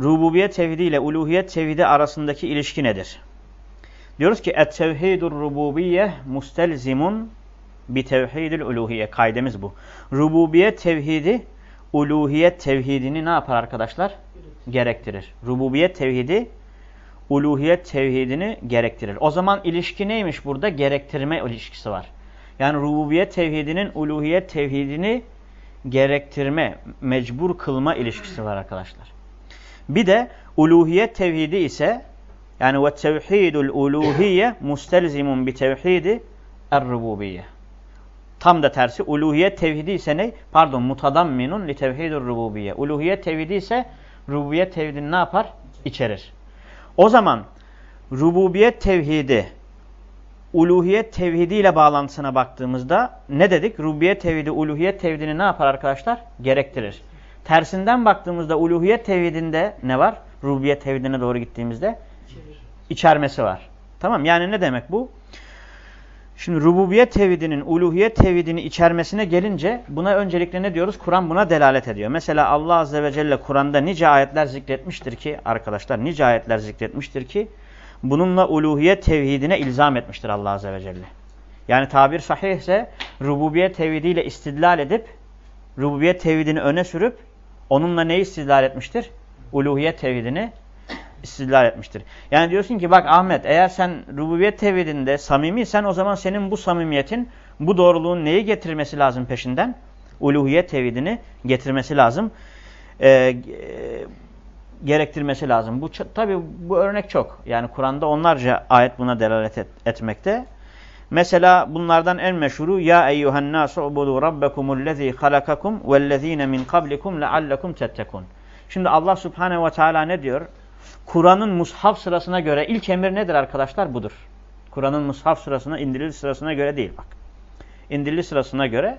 rububiyet tevhidi ile uluhiyet tevhidi arasındaki ilişki nedir? Diyoruz ki et-tevhidur rububiyye mustelzimun bi tevhidil uluhiye. Kaidemiz bu. Rububiyet tevhidi uluhiyet tevhidini ne yapar arkadaşlar? Gerektirir. Rububiyet tevhidi uluhiyet tevhidini gerektirir. O zaman ilişki neymiş burada? Gerektirme ilişkisi var. Yani rububiyet tevhidinin uluhiyet tevhidini gerektirme, mecbur kılma ilişkisi var arkadaşlar. Bir de uluhiyet tevhidi ise yani ve tevhidul uluhiyye mustelzimun bi tevhidi er-rububiyye. Tam da tersi uluhiyet tevhidi ise ne? Pardon mutadamminun li tevhidur rububiyye. Uluhiyet tevhidi ise rububiyet tevhidini ne yapar? İçerir. O zaman rububiyet tevhidi uluhiyet tevhidi ile bağlantısına baktığımızda ne dedik? Rububiyet tevhidi uluhiyet tevhidini ne yapar arkadaşlar? Gerektirir. Tersinden baktığımızda uluhiyet tevhidinde ne var? Rububiyet tevhidine doğru gittiğimizde içermesi var. Tamam yani ne demek bu? Şimdi rububiyet tevhidinin uluhiyet tevhidini içermesine gelince buna öncelikle ne diyoruz? Kur'an buna delalet ediyor. Mesela Allah Azze ve Celle Kur'an'da nice ayetler zikretmiştir ki arkadaşlar nice ayetler zikretmiştir ki bununla uluhiyet tevhidine ilzam etmiştir Allah Azze ve Celle. Yani tabir sahihse rububiyet tevhidiyle istidlal edip rububiyet tevhidini öne sürüp onunla ne istidlal etmiştir? Uluhiyet tevhidini istidlal etmiştir. Yani diyorsun ki bak Ahmet eğer sen rububiyet tevhidinde samimiysen o zaman senin bu samimiyetin bu doğruluğun neyi getirmesi lazım peşinden? Uluhiyet tevhidini getirmesi lazım. Ee, gerektirmesi lazım. Bu tabi bu örnek çok. Yani Kur'an'da onlarca ayet buna delalet et, etmekte. Mesela bunlardan en meşhuru ya eyyuhen nasu ubudu rabbekumullezî halakakum vellezîne min kablikum leallekum tettekun. Şimdi Allah Subhanahu ve Teala ne diyor? Kur'an'ın mushaf sırasına göre ilk emir nedir arkadaşlar? Budur. Kur'an'ın mushaf sırasına, indiriliş sırasına göre değil bak. İndiriliş sırasına göre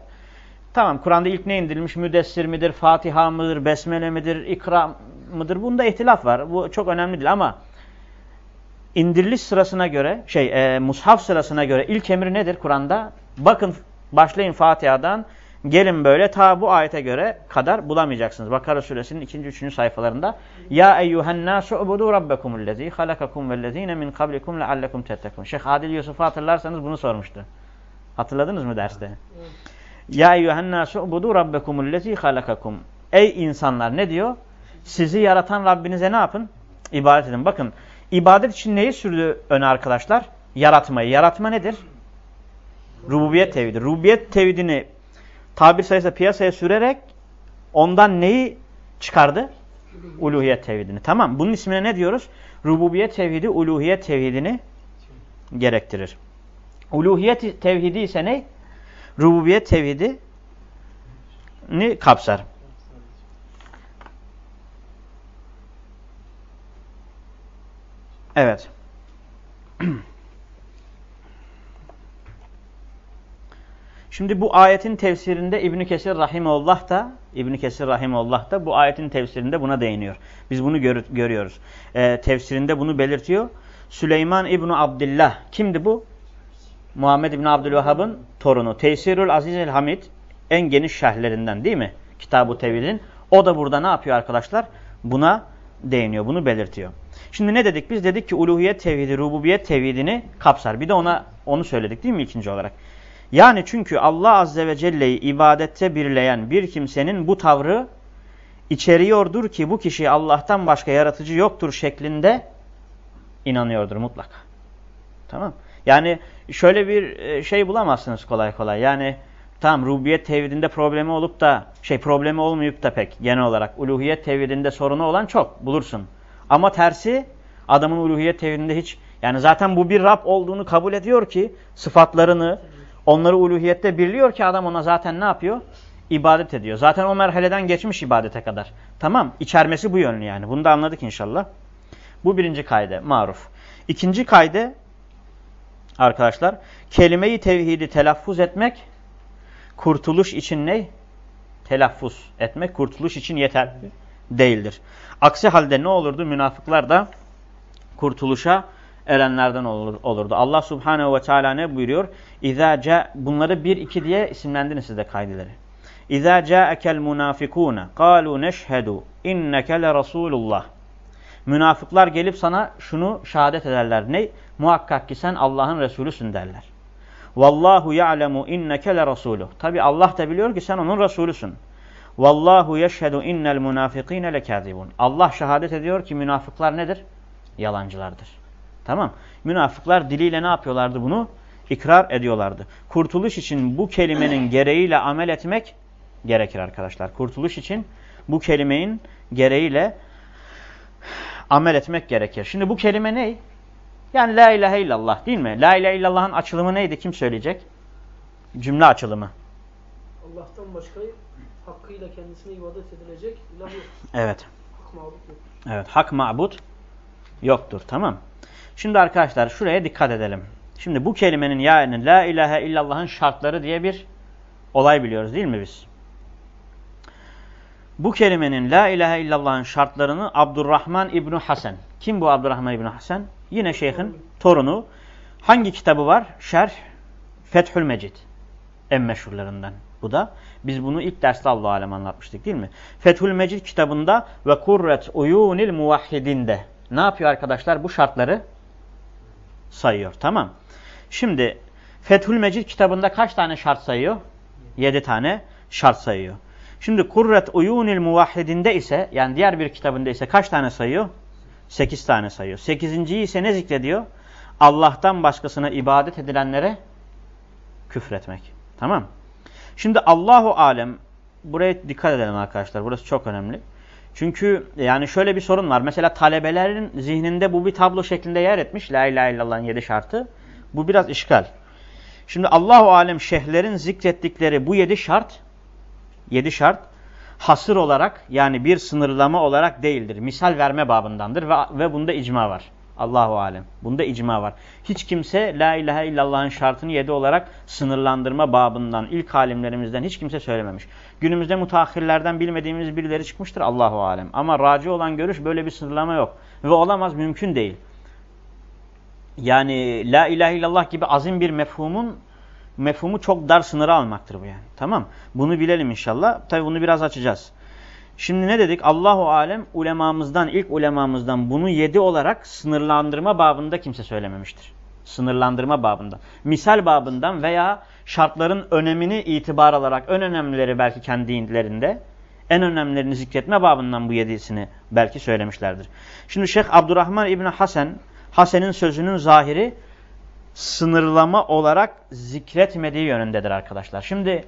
tamam Kur'an'da ilk ne indirilmiş? Müdessir midir, Fatiha mıdır, Besmele midir, İkra mıdır? Bunda ihtilaf var. Bu çok önemli değil ama indiriliş sırasına göre, şey e, mushaf sırasına göre ilk emir nedir Kur'an'da? Bakın başlayın Fatiha'dan Gelin böyle ta bu ayete göre kadar bulamayacaksınız. Bakara suresinin 2. 3. sayfalarında Ya eyyuhen nasu ubudu rabbekumullezî halakakum vellezîne min kablikum leallekum tettekun. Şeyh Adil Yusuf'u hatırlarsanız bunu sormuştu. Hatırladınız mı derste? Ya eyyuhen nasu ubudu rabbekumullezî halakakum. Ey insanlar ne diyor? Sizi yaratan Rabbinize ne yapın? İbadet edin. Bakın ibadet için neyi sürdü öne arkadaşlar? Yaratmayı. Yaratma nedir? Rububiyet tevhidi. Rububiyet tevhidini tabir sayısı piyasaya sürerek ondan neyi çıkardı? Uluhiyet tevhidini. Tamam. Bunun ismine ne diyoruz? Rububiyet tevhidi uluhiyet tevhidini gerektirir. Uluhiyet tevhidi ise ne? Rububiyet tevhidini kapsar. Evet. Şimdi bu ayetin tefsirinde İbn Kesir rahimeullah da İbn Kesir rahimeullah da bu ayetin tefsirinde buna değiniyor. Biz bunu gör, görüyoruz. Ee, tefsirinde bunu belirtiyor. Süleyman İbn Abdullah kimdi bu? Muhammed İbn Abdülvehhab'ın torunu. Tesirül Aziz el Hamid en geniş şerhlerinden değil mi? Kitab-ı Tevhid'in. O da burada ne yapıyor arkadaşlar? Buna değiniyor. Bunu belirtiyor. Şimdi ne dedik? Biz dedik ki uluhiyet tevhidi, rububiyet tevhidini kapsar. Bir de ona onu söyledik değil mi ikinci olarak? Yani çünkü Allah Azze ve Celle'yi ibadette birleyen bir kimsenin bu tavrı içeriyordur ki bu kişi Allah'tan başka yaratıcı yoktur şeklinde inanıyordur mutlaka. Tamam. Yani şöyle bir e, şey bulamazsınız kolay kolay. Yani tam rububiyet tevhidinde problemi olup da şey problemi olmayıp da pek genel olarak uluhiyet tevhidinde sorunu olan çok bulursun. Ama tersi adamın uluhiyet tevhidinde hiç yani zaten bu bir Rab olduğunu kabul ediyor ki sıfatlarını Onları uluhiyette birliyor ki adam ona zaten ne yapıyor? İbadet ediyor. Zaten o merhaleden geçmiş ibadete kadar. Tamam. İçermesi bu yönlü yani. Bunu da anladık inşallah. Bu birinci kayde. Maruf. İkinci kayde arkadaşlar kelimeyi tevhidi telaffuz etmek kurtuluş için ne? Telaffuz etmek kurtuluş için yeterli değildir. Aksi halde ne olurdu? Münafıklar da kurtuluşa erenlerden olur, olurdu. Allah Subhanahu ve Teala ne buyuruyor? İza ca bunları bir iki diye isimlendirin sizde kaydeleri. İza ca'akel munafikune qalu neşhedu inneke le rasulullah. Münafıklar gelip sana şunu şehadet ederler. Ne? Muhakkak ki sen Allah'ın Resulüsün derler. Vallahu ya'lemu inneke le rasuluh. Tabi Allah da biliyor ki sen onun Resulüsün. Vallahu yeşhedü innel münafikine lekâzibun. Allah şehadet ediyor ki münafıklar nedir? Yalancılardır. Tamam. Münafıklar diliyle ne yapıyorlardı bunu? İkrar ediyorlardı. Kurtuluş için bu kelimenin gereğiyle amel etmek gerekir arkadaşlar. Kurtuluş için bu kelimenin gereğiyle amel etmek gerekir. Şimdi bu kelime ne? Yani la ilahe illallah değil mi? La ilahe illallah'ın açılımı neydi? Kim söyleyecek? Cümle açılımı. Allah'tan başka hakkıyla kendisine ibadet edilecek ilah yok. Evet. Hak mabut yok. Evet. Hak mabut yoktur. Tamam. Şimdi arkadaşlar şuraya dikkat edelim. Şimdi bu kelimenin yani la ilahe illallah'ın şartları diye bir olay biliyoruz değil mi biz? Bu kelimenin la ilahe illallah'ın şartlarını Abdurrahman İbni Hasan. Kim bu Abdurrahman İbni Hasan? Yine şeyhin torunu. Hangi kitabı var? Şerh Fethül Mecid. En meşhurlarından. Bu da. Biz bunu ilk derste Allah alem anlatmıştık değil mi? Fethül Mecid kitabında ve kurret uyunil muvahhidinde. Ne yapıyor arkadaşlar? Bu şartları sayıyor. Tamam. Şimdi Fethül Mecid kitabında kaç tane şart sayıyor? Yedi tane şart sayıyor. Şimdi Kurret Uyunil Muvahhidinde ise yani diğer bir kitabında ise kaç tane sayıyor? Sekiz tane sayıyor. Sekizinciyi ise ne zikrediyor? Allah'tan başkasına ibadet edilenlere küfretmek. Tamam. Şimdi Allahu Alem buraya dikkat edelim arkadaşlar. Burası çok önemli. Çünkü yani şöyle bir sorun var. Mesela talebelerin zihninde bu bir tablo şeklinde yer etmiş. La ilahe illallah'ın yedi şartı. Bu biraz işgal. Şimdi Allahu Alem şeyhlerin zikrettikleri bu yedi şart yedi şart hasır olarak yani bir sınırlama olarak değildir. Misal verme babındandır ve, ve bunda icma var. Allahu alem. Bunda icma var. Hiç kimse la ilahe illallah'ın şartını yedi olarak sınırlandırma babından ilk alimlerimizden hiç kimse söylememiş. Günümüzde mutahhirlerden bilmediğimiz birileri çıkmıştır Allahu alem. Ama raci olan görüş böyle bir sınırlama yok ve olamaz mümkün değil. Yani la ilahe illallah gibi azim bir mefhumun mefhumu çok dar sınırı almaktır bu yani. Tamam. Bunu bilelim inşallah. Tabi bunu biraz açacağız. Şimdi ne dedik? Allahu alem ulemamızdan, ilk ulemamızdan bunu yedi olarak sınırlandırma babında kimse söylememiştir. Sınırlandırma babında. Misal babından veya şartların önemini itibar alarak ön önemlileri belki kendi inlerinde en önemlilerini zikretme babından bu yedisini belki söylemişlerdir. Şimdi Şeyh Abdurrahman İbni Hasan, Hasan'ın sözünün zahiri sınırlama olarak zikretmediği yönündedir arkadaşlar. Şimdi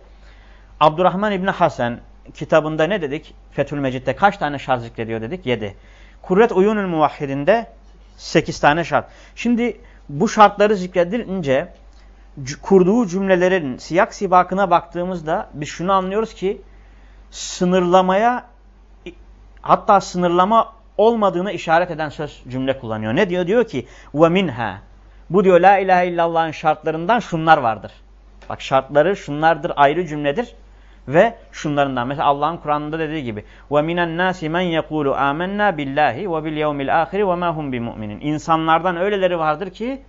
Abdurrahman İbni Hasan kitabında ne dedik? Fethül Mecid'de kaç tane şart zikrediyor dedik? Yedi. Kurret Uyunul Muvahhidinde sekiz tane şart. Şimdi bu şartları zikredilince kurduğu cümlelerin siyak sibakına baktığımızda biz şunu anlıyoruz ki sınırlamaya hatta sınırlama olmadığını işaret eden söz cümle kullanıyor. Ne diyor? Diyor ki ve minha bu diyor la ilahe illallah'ın şartlarından şunlar vardır. Bak şartları şunlardır ayrı cümledir ve şunlarından. Mesela Allah'ın Kur'an'ında dediği gibi yekulu amennâ billahi ve bil yevmil ahiri ve ma hum bimü'minin. İnsanlardan öyleleri vardır ki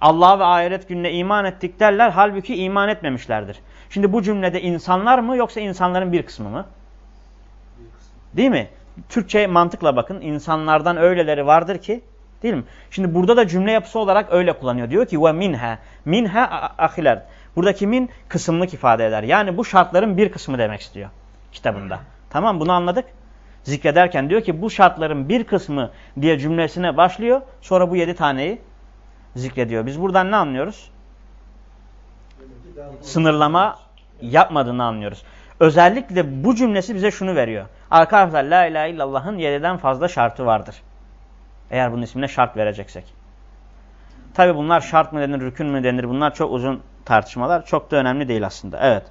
Allah'a ve ahiret gününe iman ettik derler halbuki iman etmemişlerdir. Şimdi bu cümlede insanlar mı yoksa insanların bir kısmı mı? Değil mi? Türkçe mantıkla bakın. insanlardan öyleleri vardır ki Değil mi? Şimdi burada da cümle yapısı olarak öyle kullanıyor. Diyor ki ve minha. Minha ahiler. Buradaki min kısımlık ifade eder. Yani bu şartların bir kısmı demek istiyor kitabında. Tamam bunu anladık. Zikrederken diyor ki bu şartların bir kısmı diye cümlesine başlıyor. Sonra bu yedi taneyi zikrediyor. Biz buradan ne anlıyoruz? Sınırlama yapmadığını anlıyoruz. Özellikle bu cümlesi bize şunu veriyor. Arkadaşlar la ilahe illallah'ın yediden fazla şartı vardır. Eğer bunun ismine şart vereceksek. Tabi bunlar şart mı denir, rükün mü denir? Bunlar çok uzun tartışmalar. Çok da önemli değil aslında. Evet.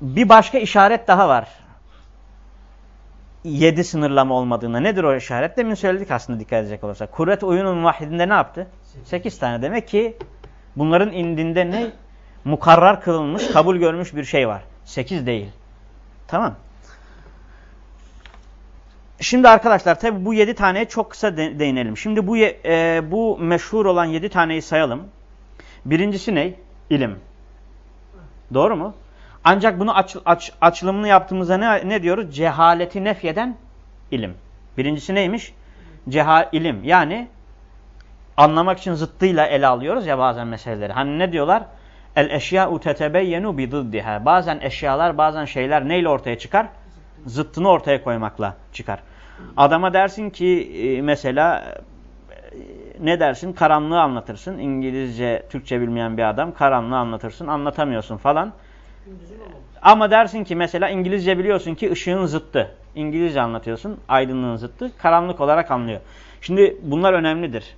Bir başka işaret daha var. Yedi sınırlama olmadığına. Nedir o işaret? Demin söyledik aslında dikkat edecek olursak. Kurret oyunun muvahhidinde ne yaptı? Sekiz tane. Demek ki bunların indinde ne? Mukarrar kılınmış, kabul görmüş bir şey var. Sekiz değil. Tamam. Şimdi arkadaşlar tabi bu yedi taneye çok kısa de değinelim. Şimdi bu e, bu meşhur olan yedi taneyi sayalım. Birincisi ne? İlim. Doğru mu? Ancak bunu aç, aç, açılımını yaptığımızda ne, ne diyoruz? Cehaleti nefyeden ilim. Birincisi neymiş? Cehal ilim. Yani anlamak için zıttıyla ele alıyoruz ya bazen meseleleri. Hani ne diyorlar? El eşya'u tetebeyyenu bi zıddiha. Bazen eşyalar, bazen şeyler neyle ortaya çıkar? Zıttını ortaya koymakla çıkar. Adama dersin ki e, mesela e, ne dersin? Karanlığı anlatırsın. İngilizce, Türkçe bilmeyen bir adam karanlığı anlatırsın. Anlatamıyorsun falan. Ama dersin ki mesela İngilizce biliyorsun ki ışığın zıttı. İngilizce anlatıyorsun. Aydınlığın zıttı. Karanlık olarak anlıyor. Şimdi bunlar önemlidir.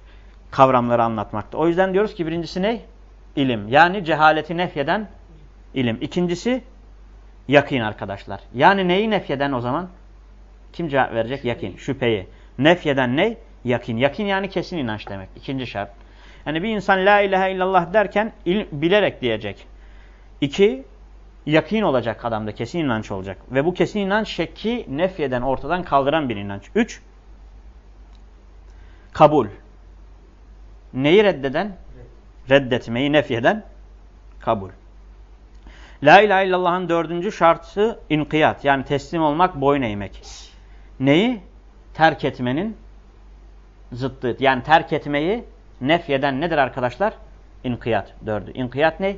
Kavramları anlatmakta. O yüzden diyoruz ki birincisi ne? İlim. Yani cehaleti nefyeden ilim. İkincisi yakin arkadaşlar. Yani neyi nefyeden o zaman? Kim cevap verecek? Yakin. Şüpheyi. Nefyeden ne? Yakin. Yakin yani kesin inanç demek. İkinci şart. Yani bir insan la ilahe illallah derken il, bilerek diyecek. İki, yakin olacak adamda. Kesin inanç olacak. Ve bu kesin inanç şekki nefyeden ortadan kaldıran bir inanç. Üç, kabul. Neyi reddeden? Reddetmeyi nefyeden kabul. La ilahe illallah'ın dördüncü şartı inkiyat. Yani teslim olmak, boyun eğmek. Neyi? Terk etmenin zıttı. Yani terk etmeyi nefyeden nedir arkadaşlar? İnkiyat. Dördü. İnkiyat ne?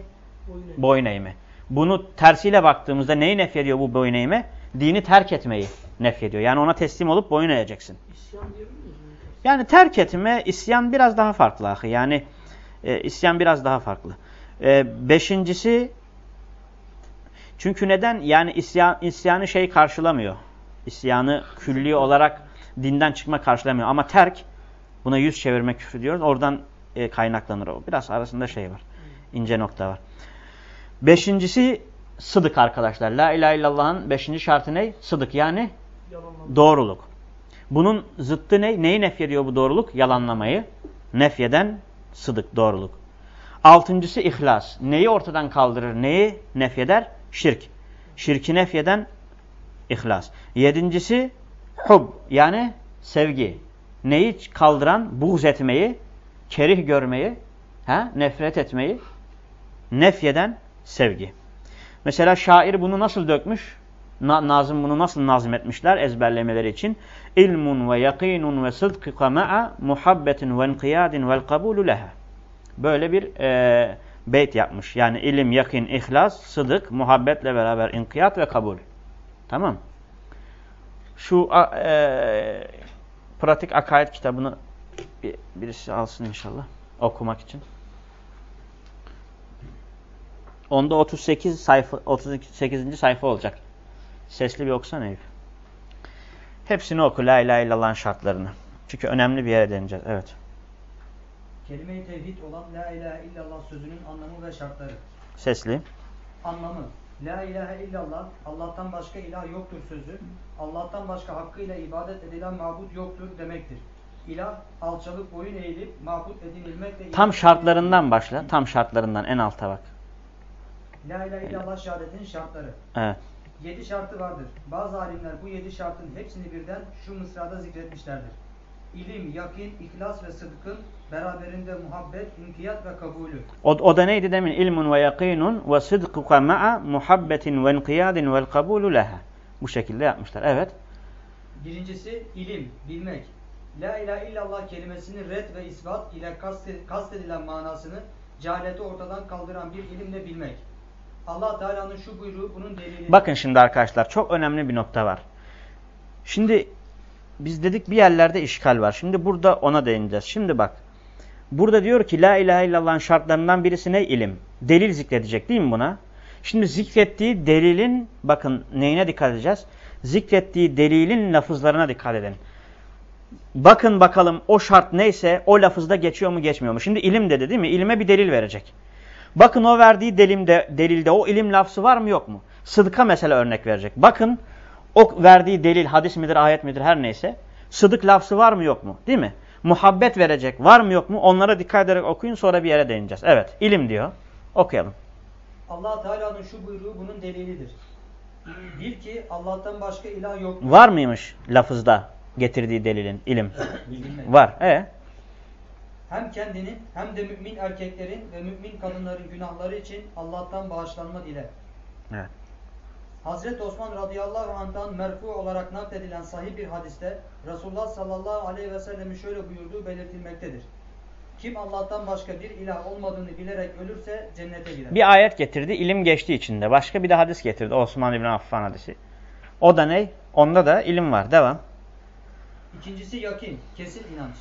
Boyun eğ. Boyun eğme. Bunu tersiyle baktığımızda neyi nefyediyor bu boyun eğme? Dini terk etmeyi nefyediyor. Yani ona teslim olup boyun eğeceksin. İsyan? Yani terk etme, isyan biraz daha farklı. ahi. Yani e, isyan biraz daha farklı. E, beşincisi, çünkü neden? Yani isyan, isyanı şey karşılamıyor. İsyanı külli olarak dinden çıkma karşılamıyor. Ama terk, buna yüz çevirme küfür diyoruz. Oradan e, kaynaklanır o. Biraz arasında şey var. ince nokta var. Beşincisi, sıdık arkadaşlar. La ilahe illallah'ın beşinci şartı ne? Sıdık yani Yalanlama. doğruluk. Bunun zıttı ne? Neyi nefyediyor bu doğruluk? Yalanlamayı. Nefyeden sıdık, doğruluk. Altıncısı ihlas. Neyi ortadan kaldırır? Neyi nefyeder? Şirk. Şirki nefyeden ihlas. Yedincisi hub. Yani sevgi. Neyi kaldıran? Buğz etmeyi, kerih görmeyi, ha? nefret etmeyi nefyeden sevgi. Mesela şair bunu nasıl dökmüş? Na Nazım bunu nasıl nazım etmişler ezberlemeleri için? İlmun ve yakinun ve sıdkıka ma'a muhabbetin ve inkiyadin vel kabulu leha. Böyle bir e, beyt yapmış. Yani ilim, yakin, ihlas, sıdık, muhabbetle beraber inkiyat ve kabul. Tamam. Şu e, pratik akaid kitabını bir, birisi alsın inşallah okumak için. Onda 38 sayfa 38. sayfa olacak. Sesli bir okusana Eyüp. Hepsini oku la ilahe illallah'ın şartlarını. Çünkü önemli bir yere deneyeceğiz. Evet. Kelime-i tevhid olan La ilahe illallah sözünün anlamı ve şartları. Sesli. Anlamı La ilahe illallah Allah'tan başka ilah yoktur sözü. Allah'tan başka hakkıyla ibadet edilen mabut yoktur demektir. İlah alçalıp boyun eğilip mabut edinilmekle Tam şartlarından başla. Tam şartlarından en alta bak. La ilahe illallah şehadetinin şartları. Evet. Yedi şartı vardır. Bazı alimler bu yedi şartın hepsini birden şu mısrada zikretmişlerdir. İlim, yakin, ihlas ve sıdkın beraberinde muhabbet, inkiyat ve kabulü. O, o da neydi demin? İlmun ve yakinun ve sıdkuka ma'a muhabbetin ve inkiyadin vel kabulu leha. Bu şekilde yapmışlar. Evet. Birincisi ilim, bilmek. La ilahe illallah kelimesinin red ve isbat ile kaste- kastedilen manasını cehaleti ortadan kaldıran bir ilimle bilmek. Allah Teala'nın şu buyruğu bunun delili. Bakın şimdi arkadaşlar çok önemli bir nokta var. Şimdi biz dedik bir yerlerde işgal var. Şimdi burada ona değineceğiz. Şimdi bak. Burada diyor ki la ilahe illallah'ın şartlarından birisi ne? İlim. Delil zikredecek değil mi buna? Şimdi zikrettiği delilin bakın neyine dikkat edeceğiz? Zikrettiği delilin lafızlarına dikkat edin. Bakın bakalım o şart neyse o lafızda geçiyor mu geçmiyor mu? Şimdi ilim dedi değil mi? İlime bir delil verecek. Bakın o verdiği delimde, delilde o ilim lafzı var mı yok mu? Sıdıka mesela örnek verecek. Bakın o verdiği delil hadis midir ayet midir her neyse. Sıdık lafzı var mı yok mu? Değil mi? Muhabbet verecek var mı yok mu? Onlara dikkat ederek okuyun sonra bir yere değineceğiz. Evet ilim diyor. Okuyalım. Allah Teala'nın şu buyruğu bunun delilidir. Bil ki Allah'tan başka ilah yoktur. Var mıymış lafızda getirdiği delilin ilim? Var. E Hem kendinin hem de mümin erkeklerin ve mümin kadınların günahları için Allah'tan bağışlanma dile. Evet. Hazreti Osman radıyallahu anh'tan merfu olarak nakledilen sahih bir hadiste Resulullah sallallahu aleyhi ve sellemin şöyle buyurduğu belirtilmektedir. Kim Allah'tan başka bir ilah olmadığını bilerek ölürse cennete girer. Bir ayet getirdi. ilim geçti içinde. Başka bir de hadis getirdi. Osman İbni Affan hadisi. O da ne? Onda da ilim var. Devam. İkincisi yakin, kesin inanç.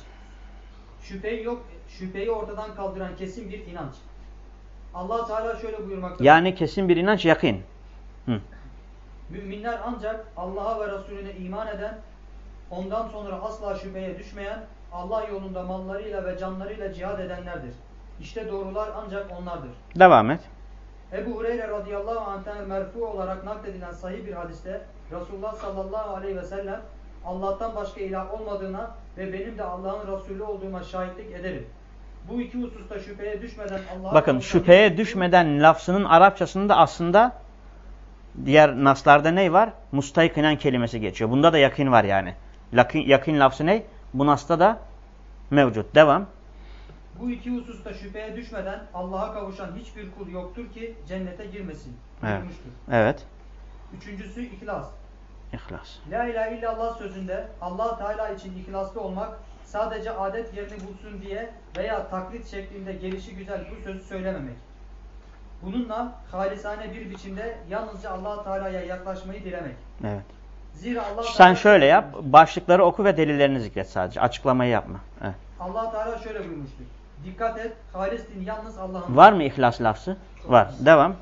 Şüpheyi yok, şüpheyi ortadan kaldıran kesin bir inanç. Allah Teala şöyle buyurmaktadır. Yani kesin bir inanç yakin. Hı. Müminler ancak Allah'a ve Resulüne iman eden, ondan sonra asla şüpheye düşmeyen, Allah yolunda mallarıyla ve canlarıyla cihad edenlerdir. İşte doğrular ancak onlardır. Devam et. Ebu Hureyre radıyallahu anh'ten merfu olarak nakledilen sahih bir hadiste Resulullah sallallahu aleyhi ve sellem Allah'tan başka ilah olmadığına ve benim de Allah'ın Resulü olduğuma şahitlik ederim. Bu iki hususta şüpheye düşmeden Allah'a Bakın şüpheye düşmeden lafzının Arapçasında aslında diğer naslarda ne var? Mustaykinen kelimesi geçiyor. Bunda da yakın var yani. Yakın, yakın lafzı ne? Bu nasta da mevcut. Devam. Bu iki hususta şüpheye düşmeden Allah'a kavuşan hiçbir kul yoktur ki cennete girmesin. Evet. Evet. Üçüncüsü ihlas. İhlas. La ilahe illallah sözünde allah Teala için ihlaslı olmak sadece adet yerini bulsun diye veya taklit şeklinde gelişi güzel bu sözü söylememek. Bununla halisane bir biçimde yalnızca allah Teala'ya yaklaşmayı dilemek. Evet. Zira Allah Sen şöyle yap. Başlıkları oku ve delillerini zikret sadece. Açıklamayı yapma. Evet. Allah Teala şöyle buyurmuştur. Dikkat et, halis din yalnız Allah'ın. Var mı ihlas lafzı? Var. Devam.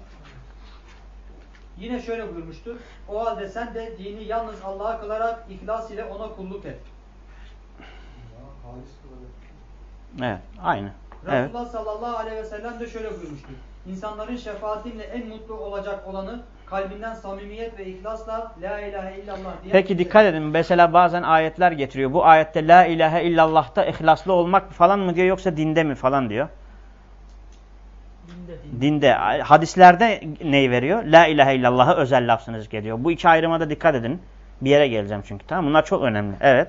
Yine şöyle buyurmuştur. O halde sen de dini yalnız Allah'a kılarak ihlas ile ona kulluk et. Evet. Aynı. Evet. Resulullah sallallahu aleyhi ve sellem de şöyle buyurmuştur. İnsanların şefaatimle en mutlu olacak olanı kalbinden samimiyet ve ihlasla la ilahe illallah diye. Peki dikkat edin. Mesela bazen ayetler getiriyor. Bu ayette la ilahe illallah'ta ihlaslı olmak falan mı diyor yoksa dinde mi falan diyor. Dinde. Dinde. Hadislerde neyi veriyor? La ilahe illallah'a özel lafzını zikrediyor. Bu iki ayrıma da dikkat edin. Bir yere geleceğim çünkü. Tamam Bunlar çok önemli. Evet.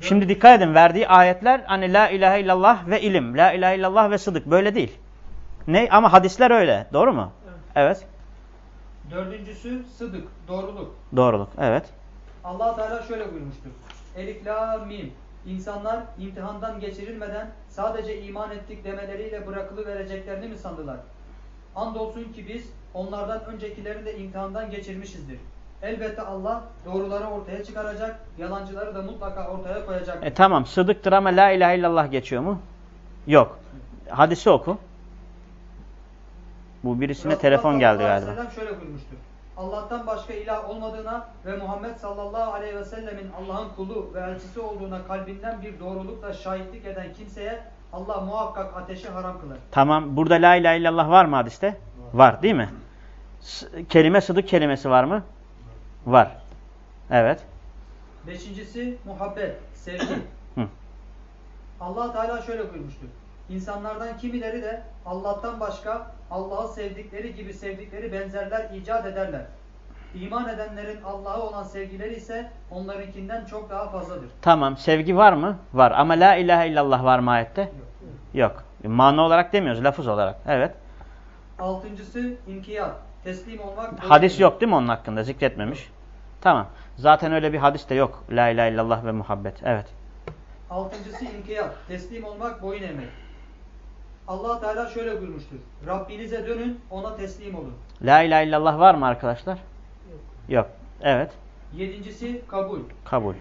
Şimdi dikkat edin. Verdiği ayetler hani la ilahe illallah ve ilim. La ilahe illallah ve sıdık. Böyle değil. Ne? Ama hadisler öyle. Doğru mu? Evet. Evet. Dördüncüsü sıdık, doğruluk. Doğruluk. Evet. allah Teala şöyle buyurmuştur. Elif, la, mim. İnsanlar imtihandan geçirilmeden sadece iman ettik demeleriyle bırakılı vereceklerini mi sandılar? Andolsun ki biz onlardan öncekilerini de imtihandan geçirmişizdir. Elbette Allah doğruları ortaya çıkaracak, yalancıları da mutlaka ortaya koyacak. E tamam. Sıdıktır ama la ilahe illallah geçiyor mu? Yok. Hadisi oku. Bu birisine Resulullah telefon geldi galiba. sellem şöyle buyurmuştur. Allah'tan başka ilah olmadığına ve Muhammed sallallahu aleyhi ve sellemin Allah'ın kulu ve elçisi olduğuna kalbinden bir doğrulukla şahitlik eden kimseye Allah muhakkak ateşi haram kılar. Tamam. Burada la ilahe illallah var mı hadiste? Var, değil mi? S kelime sıdık kelimesi var mı? Var. Evet. Beşincisi muhabbet, sevgi. Allah Teala şöyle buyurmuştur. İnsanlardan kimileri de Allah'tan başka Allah'ı sevdikleri gibi sevdikleri benzerler icat ederler. İman edenlerin Allah'a olan sevgileri ise onlarınkinden çok daha fazladır. Tamam. Sevgi var mı? Var. Ama la ilahe illallah var mı ayette? Yok. Yok. Mana olarak demiyoruz. Lafız olarak. Evet. Altıncısı inkiyat, teslim olmak. Hadis yok değil mi onun hakkında? Zikretmemiş. Tamam. Zaten öyle bir hadis de yok. La ilahe illallah ve muhabbet. Evet. Altıncısı inkiyat, teslim olmak, boyun eğmek. allah Teala şöyle buyurmuştur. Rabbinize dönün, ona teslim olun. La ilahe illallah var mı arkadaşlar? Yok. Yok. Evet. Yedincisi kabul. Kabul.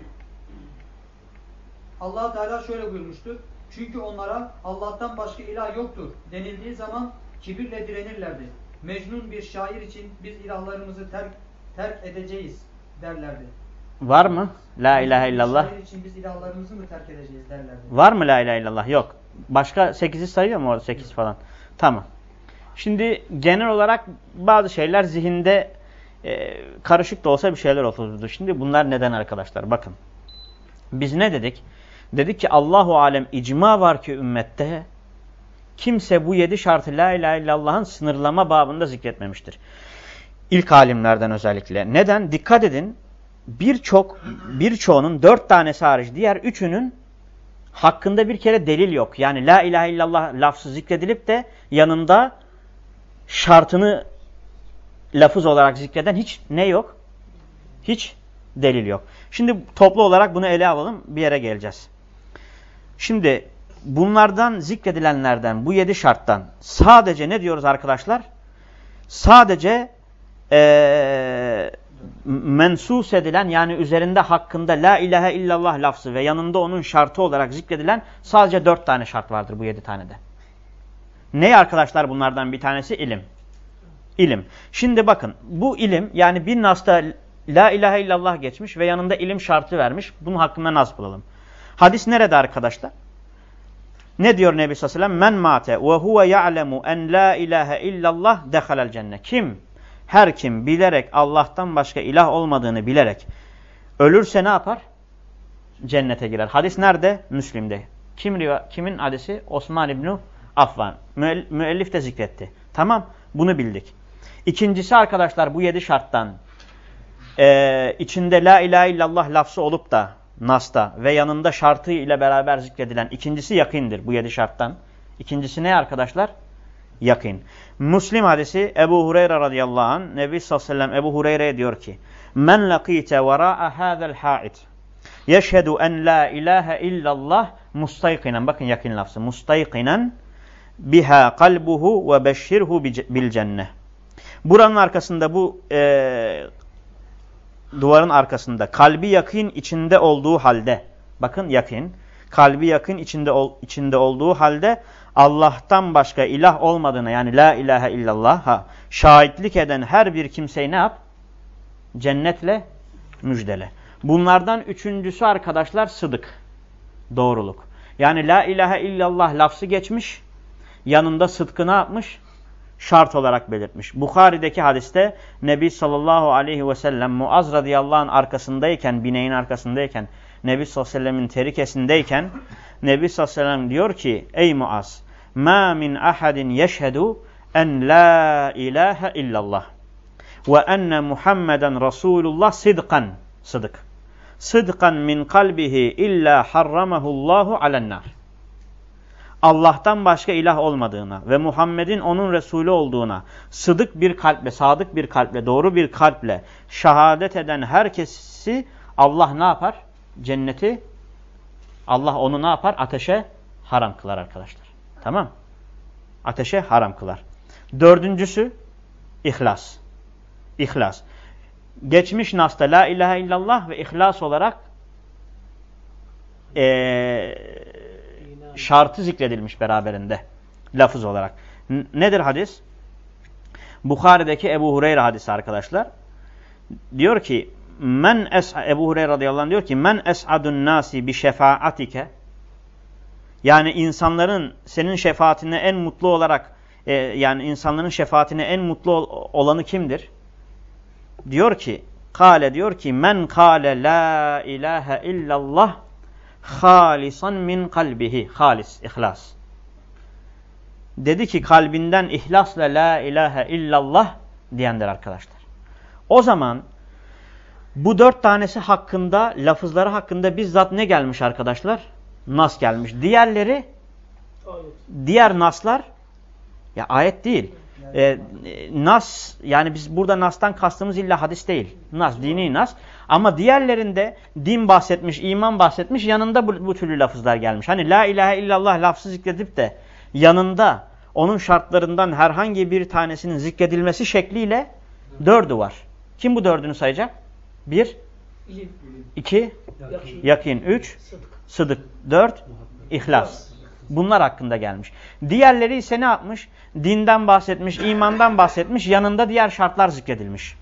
allah Teala şöyle buyurmuştur. Çünkü onlara Allah'tan başka ilah yoktur denildiği zaman kibirle direnirlerdi. Mecnun bir şair için biz ilahlarımızı terk, terk edeceğiz derlerdi. Var mı? La ilahe illallah. Şair için biz ilahlarımızı mı terk edeceğiz derlerdi. Var mı la ilahe illallah? Yok. Başka 8'i sayıyor mu orada 8 falan? Tamam. Şimdi genel olarak bazı şeyler zihinde e, karışık da olsa bir şeyler oturdu. Şimdi bunlar neden arkadaşlar? Bakın. Biz ne dedik? Dedik ki Allahu alem icma var ki ümmette kimse bu yedi şartı la ilahe illallah'ın sınırlama babında zikretmemiştir. İlk alimlerden özellikle. Neden? Dikkat edin. Birçok birçoğunun dört tanesi hariç diğer üçünün hakkında bir kere delil yok. Yani la ilahe illallah lafzı zikredilip de yanında şartını lafız olarak zikreden hiç ne yok? Hiç delil yok. Şimdi toplu olarak bunu ele alalım bir yere geleceğiz. Şimdi bunlardan zikredilenlerden bu yedi şarttan sadece ne diyoruz arkadaşlar? Sadece ee, mensus edilen yani üzerinde hakkında la ilahe illallah lafzı ve yanında onun şartı olarak zikredilen sadece dört tane şart vardır bu yedi tanede. Ne arkadaşlar bunlardan bir tanesi? ilim. İlim. Şimdi bakın bu ilim yani bir nasta la ilahe illallah geçmiş ve yanında ilim şartı vermiş. Bunun hakkında nas bulalım. Hadis nerede arkadaşlar? Ne diyor Nebi sallallahu aleyhi ve sellem? Men mate ve huve ya'lemu en la ilahe illallah dehalel cennet. Kim? Her kim bilerek Allah'tan başka ilah olmadığını bilerek ölürse ne yapar? Cennete girer. Hadis nerede? Müslim'de. Kim, kimin hadisi? Osman İbni Affan. Müellif de zikretti. Tamam. Bunu bildik. İkincisi arkadaşlar bu yedi şarttan e, içinde la ilahe illallah lafzı olup da Nas'ta ve yanında şartı ile beraber zikredilen ikincisi yakindir bu yedi şarttan. İkincisi ne arkadaşlar? Yakin. Müslim hadisi Ebu Hureyre radıyallahu anh Nebi sallallahu aleyhi ve sellem Ebu Hureyre'ye diyor ki Men lakite vera'a hâzel ha'id yeşhedü en la ilahe illallah mustayqinen bakın yakin lafzı mustayqinen biha kalbuhu ve beşşirhu bil cenneh. Buranın arkasında bu e, duvarın arkasında kalbi yakın içinde olduğu halde bakın yakın kalbi yakın içinde ol, içinde olduğu halde Allah'tan başka ilah olmadığını yani la ilahe illallah ha, şahitlik eden her bir kimseyi ne yap? Cennetle müjdele. Bunlardan üçüncüsü arkadaşlar sıdık. Doğruluk. Yani la ilahe illallah lafzı geçmiş. Yanında sıdkı ne yapmış? şart olarak belirtmiş. Bukhari'deki hadiste Nebi sallallahu aleyhi ve sellem Muaz radıyallahu anh arkasındayken, bineğin arkasındayken, Nebi sallallahu aleyhi ve sellemin terikesindeyken Nebi sallallahu aleyhi ve sellem diyor ki ey Muaz ma min ahadin yeşhedü en la ilahe illallah ve enne Muhammeden Resulullah sıdkan sıdık sıdkan min kalbihi illa harramahullahu alennar Allah'tan başka ilah olmadığına ve Muhammed'in onun Resulü olduğuna sıdık bir kalple, sadık bir kalple, doğru bir kalple şehadet eden herkesi Allah ne yapar? Cenneti Allah onu ne yapar? Ateşe haram kılar arkadaşlar. Tamam Ateşe haram kılar. Dördüncüsü ihlas. İhlas. Geçmiş Nas'ta la ilahe illallah ve ihlas olarak ee, şartı zikredilmiş beraberinde lafız olarak. N nedir hadis? Bukhari'deki Ebu Hureyre hadisi arkadaşlar. Diyor ki men es Ebu Hureyre radıyallahu anh diyor ki men es'adun nasi bi şefaatike yani insanların senin şefaatine en mutlu olarak e, yani insanların şefaatine en mutlu olanı kimdir? Diyor ki kale diyor ki men kale la ilahe illallah halisan min kalbihi. Halis, ihlas. Dedi ki kalbinden ihlasla la ilahe illallah diyenler arkadaşlar. O zaman bu dört tanesi hakkında, lafızları hakkında bizzat ne gelmiş arkadaşlar? Nas gelmiş. Diğerleri, ayet. diğer naslar, ya ayet değil. Ee, nas, yani biz burada nastan kastımız illa hadis değil. Nas, dini nas. Ama diğerlerinde din bahsetmiş, iman bahsetmiş, yanında bu, bu türlü lafızlar gelmiş. Hani la ilahe illallah lafzı zikredip de yanında onun şartlarından herhangi bir tanesinin zikredilmesi şekliyle dördü var. Kim bu dördünü sayacak? Bir, İlim. iki, yakin, yakin üç, sıdık. Sıdık, dört, ihlas. Bunlar hakkında gelmiş. Diğerleri ise ne yapmış? Dinden bahsetmiş, imandan bahsetmiş, yanında diğer şartlar zikredilmiş.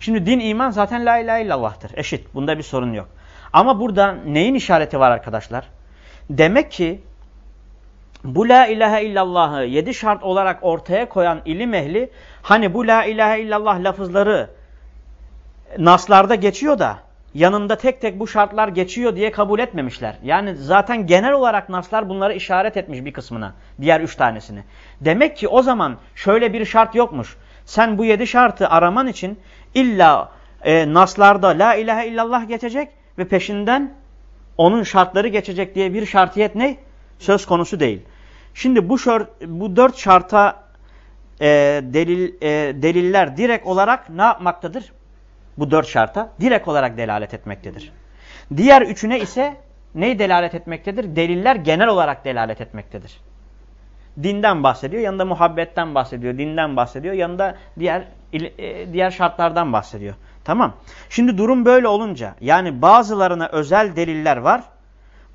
Şimdi din iman zaten la ilahe illallah'tır. Eşit. Bunda bir sorun yok. Ama burada neyin işareti var arkadaşlar? Demek ki bu la ilahe illallah'ı yedi şart olarak ortaya koyan ilim ehli hani bu la ilahe illallah lafızları naslarda geçiyor da yanında tek tek bu şartlar geçiyor diye kabul etmemişler. Yani zaten genel olarak naslar bunları işaret etmiş bir kısmına. Diğer üç tanesini. Demek ki o zaman şöyle bir şart yokmuş. Sen bu yedi şartı araman için illa e, naslarda la ilahe illallah geçecek ve peşinden onun şartları geçecek diye bir şartiyet ne? Söz konusu değil. Şimdi bu, şör, bu dört şarta e, delil, e, deliller direkt olarak ne yapmaktadır? Bu dört şarta direkt olarak delalet etmektedir. Diğer üçüne ise neyi delalet etmektedir? Deliller genel olarak delalet etmektedir. Dinden bahsediyor, yanında muhabbetten bahsediyor, dinden bahsediyor, yanında diğer e, diğer şartlardan bahsediyor. Tamam. Şimdi durum böyle olunca yani bazılarına özel deliller var,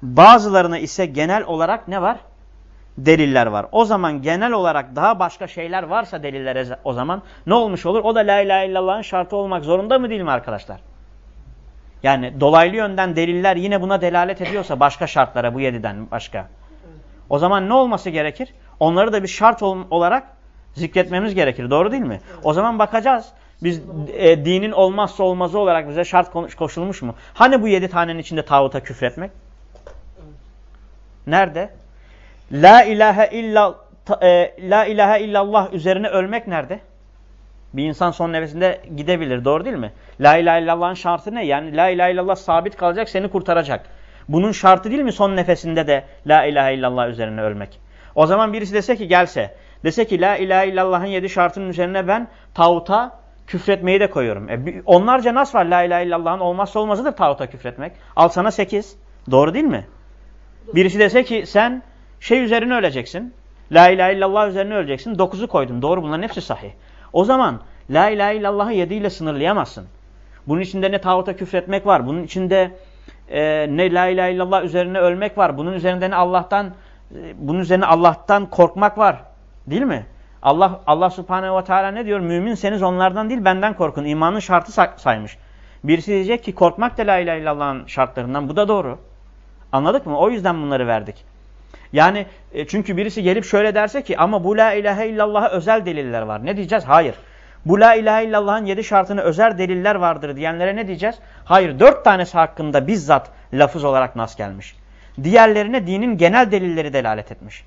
bazılarına ise genel olarak ne var? Deliller var. O zaman genel olarak daha başka şeyler varsa delillere o zaman ne olmuş olur? O da la ilahe illallah'ın şartı olmak zorunda mı değil mi arkadaşlar? Yani dolaylı yönden deliller yine buna delalet ediyorsa başka şartlara bu yediden başka. O zaman ne olması gerekir? Onları da bir şart olarak zikretmemiz gerekir. Doğru değil mi? O zaman bakacağız. Biz e, dinin olmazsa olmazı olarak bize şart koşulmuş mu? Hani bu yedi tanenin içinde tağuta küfretmek? Nerede? La ilahe illa e, La ilahe illallah üzerine ölmek nerede? Bir insan son nefesinde gidebilir. Doğru değil mi? La ilahe illallah'ın şartı ne? Yani la ilahe illallah sabit kalacak, seni kurtaracak. Bunun şartı değil mi son nefesinde de la ilahe illallah üzerine ölmek? O zaman birisi dese ki gelse, dese ki la ilahe illallah'ın yedi şartının üzerine ben tağuta küfretmeyi de koyuyorum. E, onlarca nas var la ilahe illallah'ın olmazsa olmazıdır tağuta küfretmek. Al sana sekiz. Doğru değil mi? Birisi dese ki sen şey üzerine öleceksin. La ilahe illallah üzerine öleceksin. Dokuzu koydum. Doğru bunların hepsi sahih. O zaman la ilahe illallah'ı yediyle sınırlayamazsın. Bunun içinde ne tağuta küfretmek var. Bunun içinde e, ne la ilahe illallah üzerine ölmek var. Bunun üzerinde ne Allah'tan e, bunun üzerine Allah'tan korkmak var. Değil mi? Allah Allah Subhanahu ve Teala ne diyor? Müminseniz onlardan değil benden korkun. İmanın şartı saymış. Birisi diyecek ki korkmak da la ilahe illallah'ın şartlarından. Bu da doğru. Anladık mı? O yüzden bunları verdik. Yani e, çünkü birisi gelip şöyle derse ki ama bu la ilahe illallah'a özel deliller var. Ne diyeceğiz? Hayır. Bu la ilahe illallah'ın yedi şartını özel deliller vardır diyenlere ne diyeceğiz? Hayır. Dört tanesi hakkında bizzat lafız olarak nas gelmiş. Diğerlerine dinin genel delilleri delalet etmiş.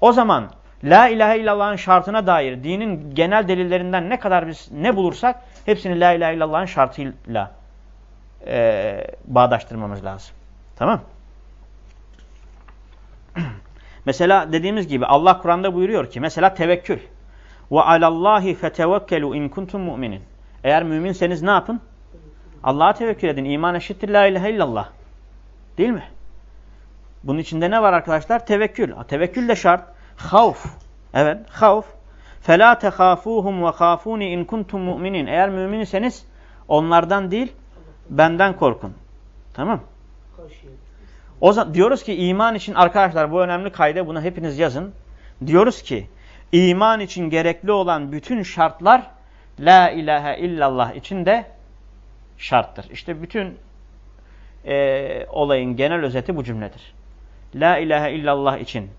O zaman la ilahe illallah'ın şartına dair dinin genel delillerinden ne kadar biz ne bulursak hepsini la ilahe illallah'ın şartıyla e, bağdaştırmamız lazım. Tamam Mesela dediğimiz gibi Allah Kur'an'da buyuruyor ki mesela tevekkül. Ve alallahi fetevekkelu in kuntum mu'minin. Eğer müminseniz ne yapın? Allah'a tevekkül edin. İman eşittir la ilahe illallah. Değil mi? Bunun içinde ne var arkadaşlar? Tevekkül. Tevekkül de şart. Havf. Evet, havf. Fela tehafuhum ve khafuni in kuntum mu'minin. Eğer müminseniz onlardan değil benden korkun. Tamam? O zaman diyoruz ki iman için arkadaşlar bu önemli kayda bunu hepiniz yazın. Diyoruz ki iman için gerekli olan bütün şartlar la ilahe illallah için de şarttır. İşte bütün e, olayın genel özeti bu cümledir. La ilahe illallah için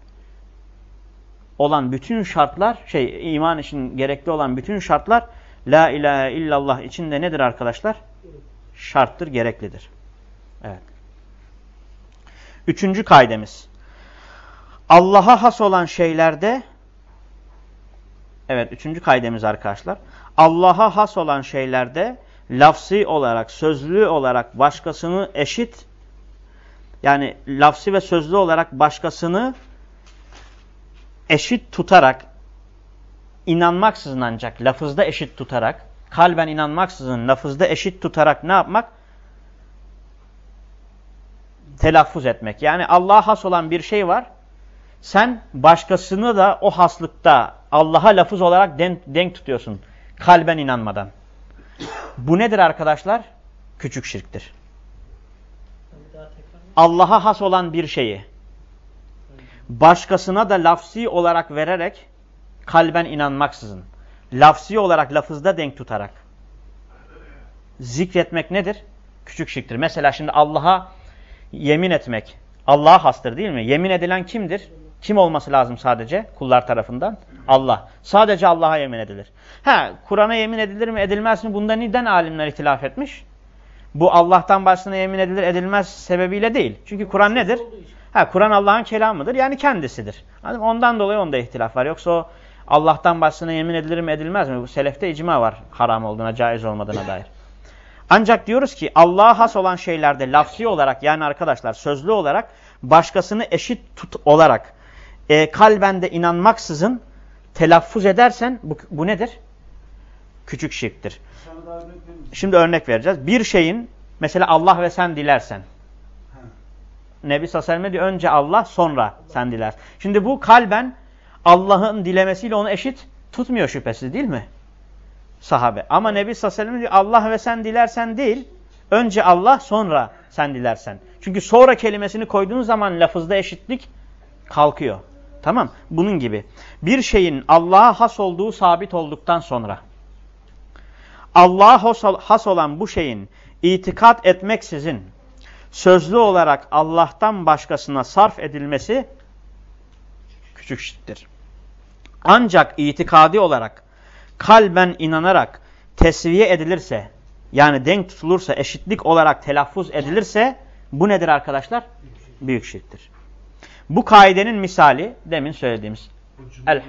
olan bütün şartlar, şey iman için gerekli olan bütün şartlar la ilahe illallah için de nedir arkadaşlar? Şarttır, gereklidir. Evet. Üçüncü kaidemiz. Allah'a has olan şeylerde Evet üçüncü kaidemiz arkadaşlar. Allah'a has olan şeylerde lafsi olarak, sözlü olarak başkasını eşit yani lafsi ve sözlü olarak başkasını eşit tutarak inanmaksızın ancak lafızda eşit tutarak kalben inanmaksızın lafızda eşit tutarak ne yapmak? Telaffuz etmek. Yani Allah'a has olan bir şey var. Sen başkasını da o haslıkta Allah'a lafız olarak denk, denk tutuyorsun. Kalben inanmadan. Bu nedir arkadaşlar? Küçük şirktir. Allah'a has olan bir şeyi başkasına da lafsi olarak vererek kalben inanmaksızın, lafsi olarak lafızda denk tutarak zikretmek nedir? Küçük şirktir. Mesela şimdi Allah'a yemin etmek Allah'a hastır değil mi? Yemin edilen kimdir? Kim olması lazım sadece kullar tarafından? Allah. Sadece Allah'a yemin edilir. Ha, Kur'an'a yemin edilir mi edilmez mi? Bunda neden alimler ihtilaf etmiş? Bu Allah'tan başına yemin edilir edilmez sebebiyle değil. Çünkü Kur'an nedir? Ha, Kur'an Allah'ın kelamıdır yani kendisidir. Ondan dolayı onda ihtilaf var. Yoksa o Allah'tan başına yemin edilir mi edilmez mi? Bu selefte icma var haram olduğuna, caiz olmadığına dair. Ancak diyoruz ki Allah'a has olan şeylerde lafzi olarak yani arkadaşlar sözlü olarak başkasını eşit tut olarak e, kalbende inanmaksızın telaffuz edersen bu, bu nedir? Küçük şirktir. Şimdi örnek vereceğiz. Bir şeyin mesela Allah ve sen dilersen. Nebi Sallallahu diyor önce Allah sonra sen diler. Şimdi bu kalben Allah'ın dilemesiyle onu eşit tutmuyor şüphesiz değil mi? Sahabe. Ama Nebi Sallallahu diyor Allah ve sen dilersen değil. Önce Allah sonra sen dilersen. Çünkü sonra kelimesini koyduğun zaman lafızda eşitlik kalkıyor. Tamam. Bunun gibi. Bir şeyin Allah'a has olduğu sabit olduktan sonra Allah'a has olan bu şeyin itikat etmeksizin sözlü olarak Allah'tan başkasına sarf edilmesi küçük şirktir. Ancak itikadi olarak kalben inanarak tesviye edilirse yani denk tutulursa eşitlik olarak telaffuz edilirse bu nedir arkadaşlar? Büyük şirktir. Bu kaidenin misali demin söylediğimiz. El,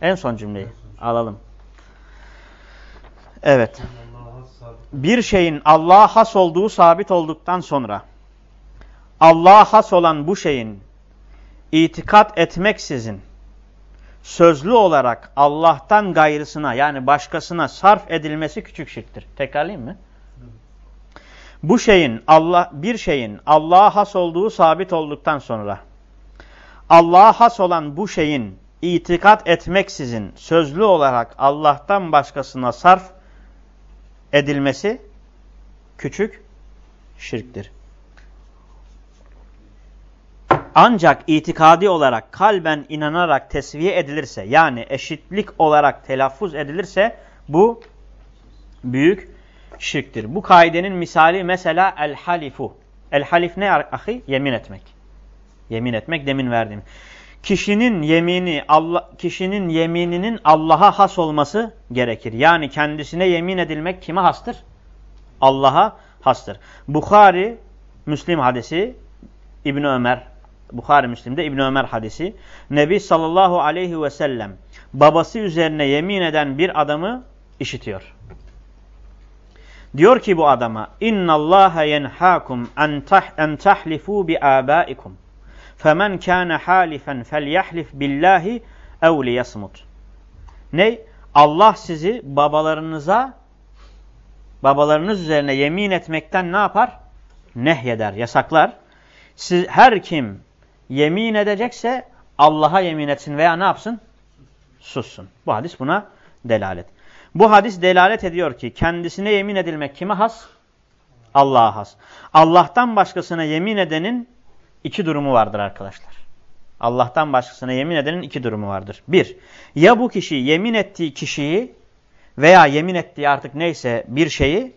en son cümleyi alalım. Evet. Bir şeyin Allah'a has olduğu sabit olduktan sonra Allah'a has olan bu şeyin itikat etmeksizin sözlü olarak Allah'tan gayrısına yani başkasına sarf edilmesi küçük şirktir. Tekrarlayayım mı? Bu şeyin Allah bir şeyin Allah'a has olduğu sabit olduktan sonra Allah'a has olan bu şeyin itikat etmeksizin sözlü olarak Allah'tan başkasına sarf edilmesi küçük şirktir. Ancak itikadi olarak kalben inanarak tesviye edilirse yani eşitlik olarak telaffuz edilirse bu büyük şirktir. Bu kaidenin misali mesela el-halifu. El-halif ne ahi? Yemin etmek. Yemin etmek demin verdiğim. Kişinin yemini Allah kişinin yemininin Allah'a has olması gerekir. Yani kendisine yemin edilmek kime hastır? Allah'a hastır. Bukhari Müslim hadisi İbn Ömer Bukhari Müslim'de İbn Ömer hadisi. Nebi sallallahu aleyhi ve sellem babası üzerine yemin eden bir adamı işitiyor. Diyor ki bu adama inna Allah yenhakum en tahlifu bi abaikum. Femen kana halifen felyahlif billahi ev liyasmut. Ne? Allah sizi babalarınıza babalarınız üzerine yemin etmekten ne yapar? Nehyeder, yasaklar. Siz her kim yemin edecekse Allah'a yemin etsin veya ne yapsın? Sussun. Bu hadis buna delalet. Bu hadis delalet ediyor ki kendisine yemin edilmek kime has? Allah'a has. Allah'tan başkasına yemin edenin iki durumu vardır arkadaşlar. Allah'tan başkasına yemin edenin iki durumu vardır. Bir, ya bu kişi yemin ettiği kişiyi veya yemin ettiği artık neyse bir şeyi,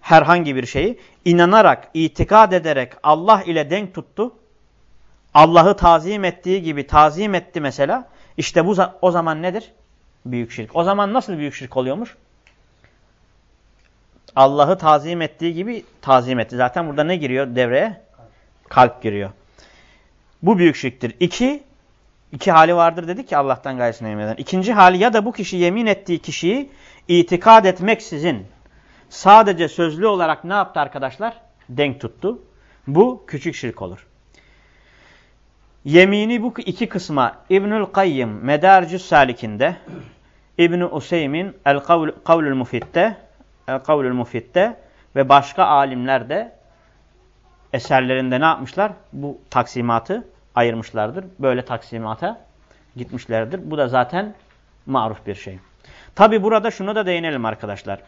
herhangi bir şeyi inanarak, itikad ederek Allah ile denk tuttu. Allah'ı tazim ettiği gibi tazim etti mesela. İşte bu o zaman nedir? Büyük şirk. O zaman nasıl büyük şirk oluyormuş? Allah'ı tazim ettiği gibi tazim etti. Zaten burada ne giriyor devreye? Kalp giriyor. Bu büyük şirktir. İki, iki hali vardır dedik ki Allah'tan gayesine yemin eden. İkinci hali ya da bu kişi yemin ettiği kişiyi itikad etmeksizin sadece sözlü olarak ne yaptı arkadaşlar? Denk tuttu. Bu küçük şirk olur. Yemini bu iki kısma İbnül Kayyım Medarcüs Salik'inde İbn Useymin El Kavlül Mufid'de El Kavlül Mufid'de ve başka alimler de eserlerinde ne yapmışlar? Bu taksimatı ayırmışlardır. Böyle taksimata gitmişlerdir. Bu da zaten maruf bir şey. Tabi burada şunu da değinelim arkadaşlar.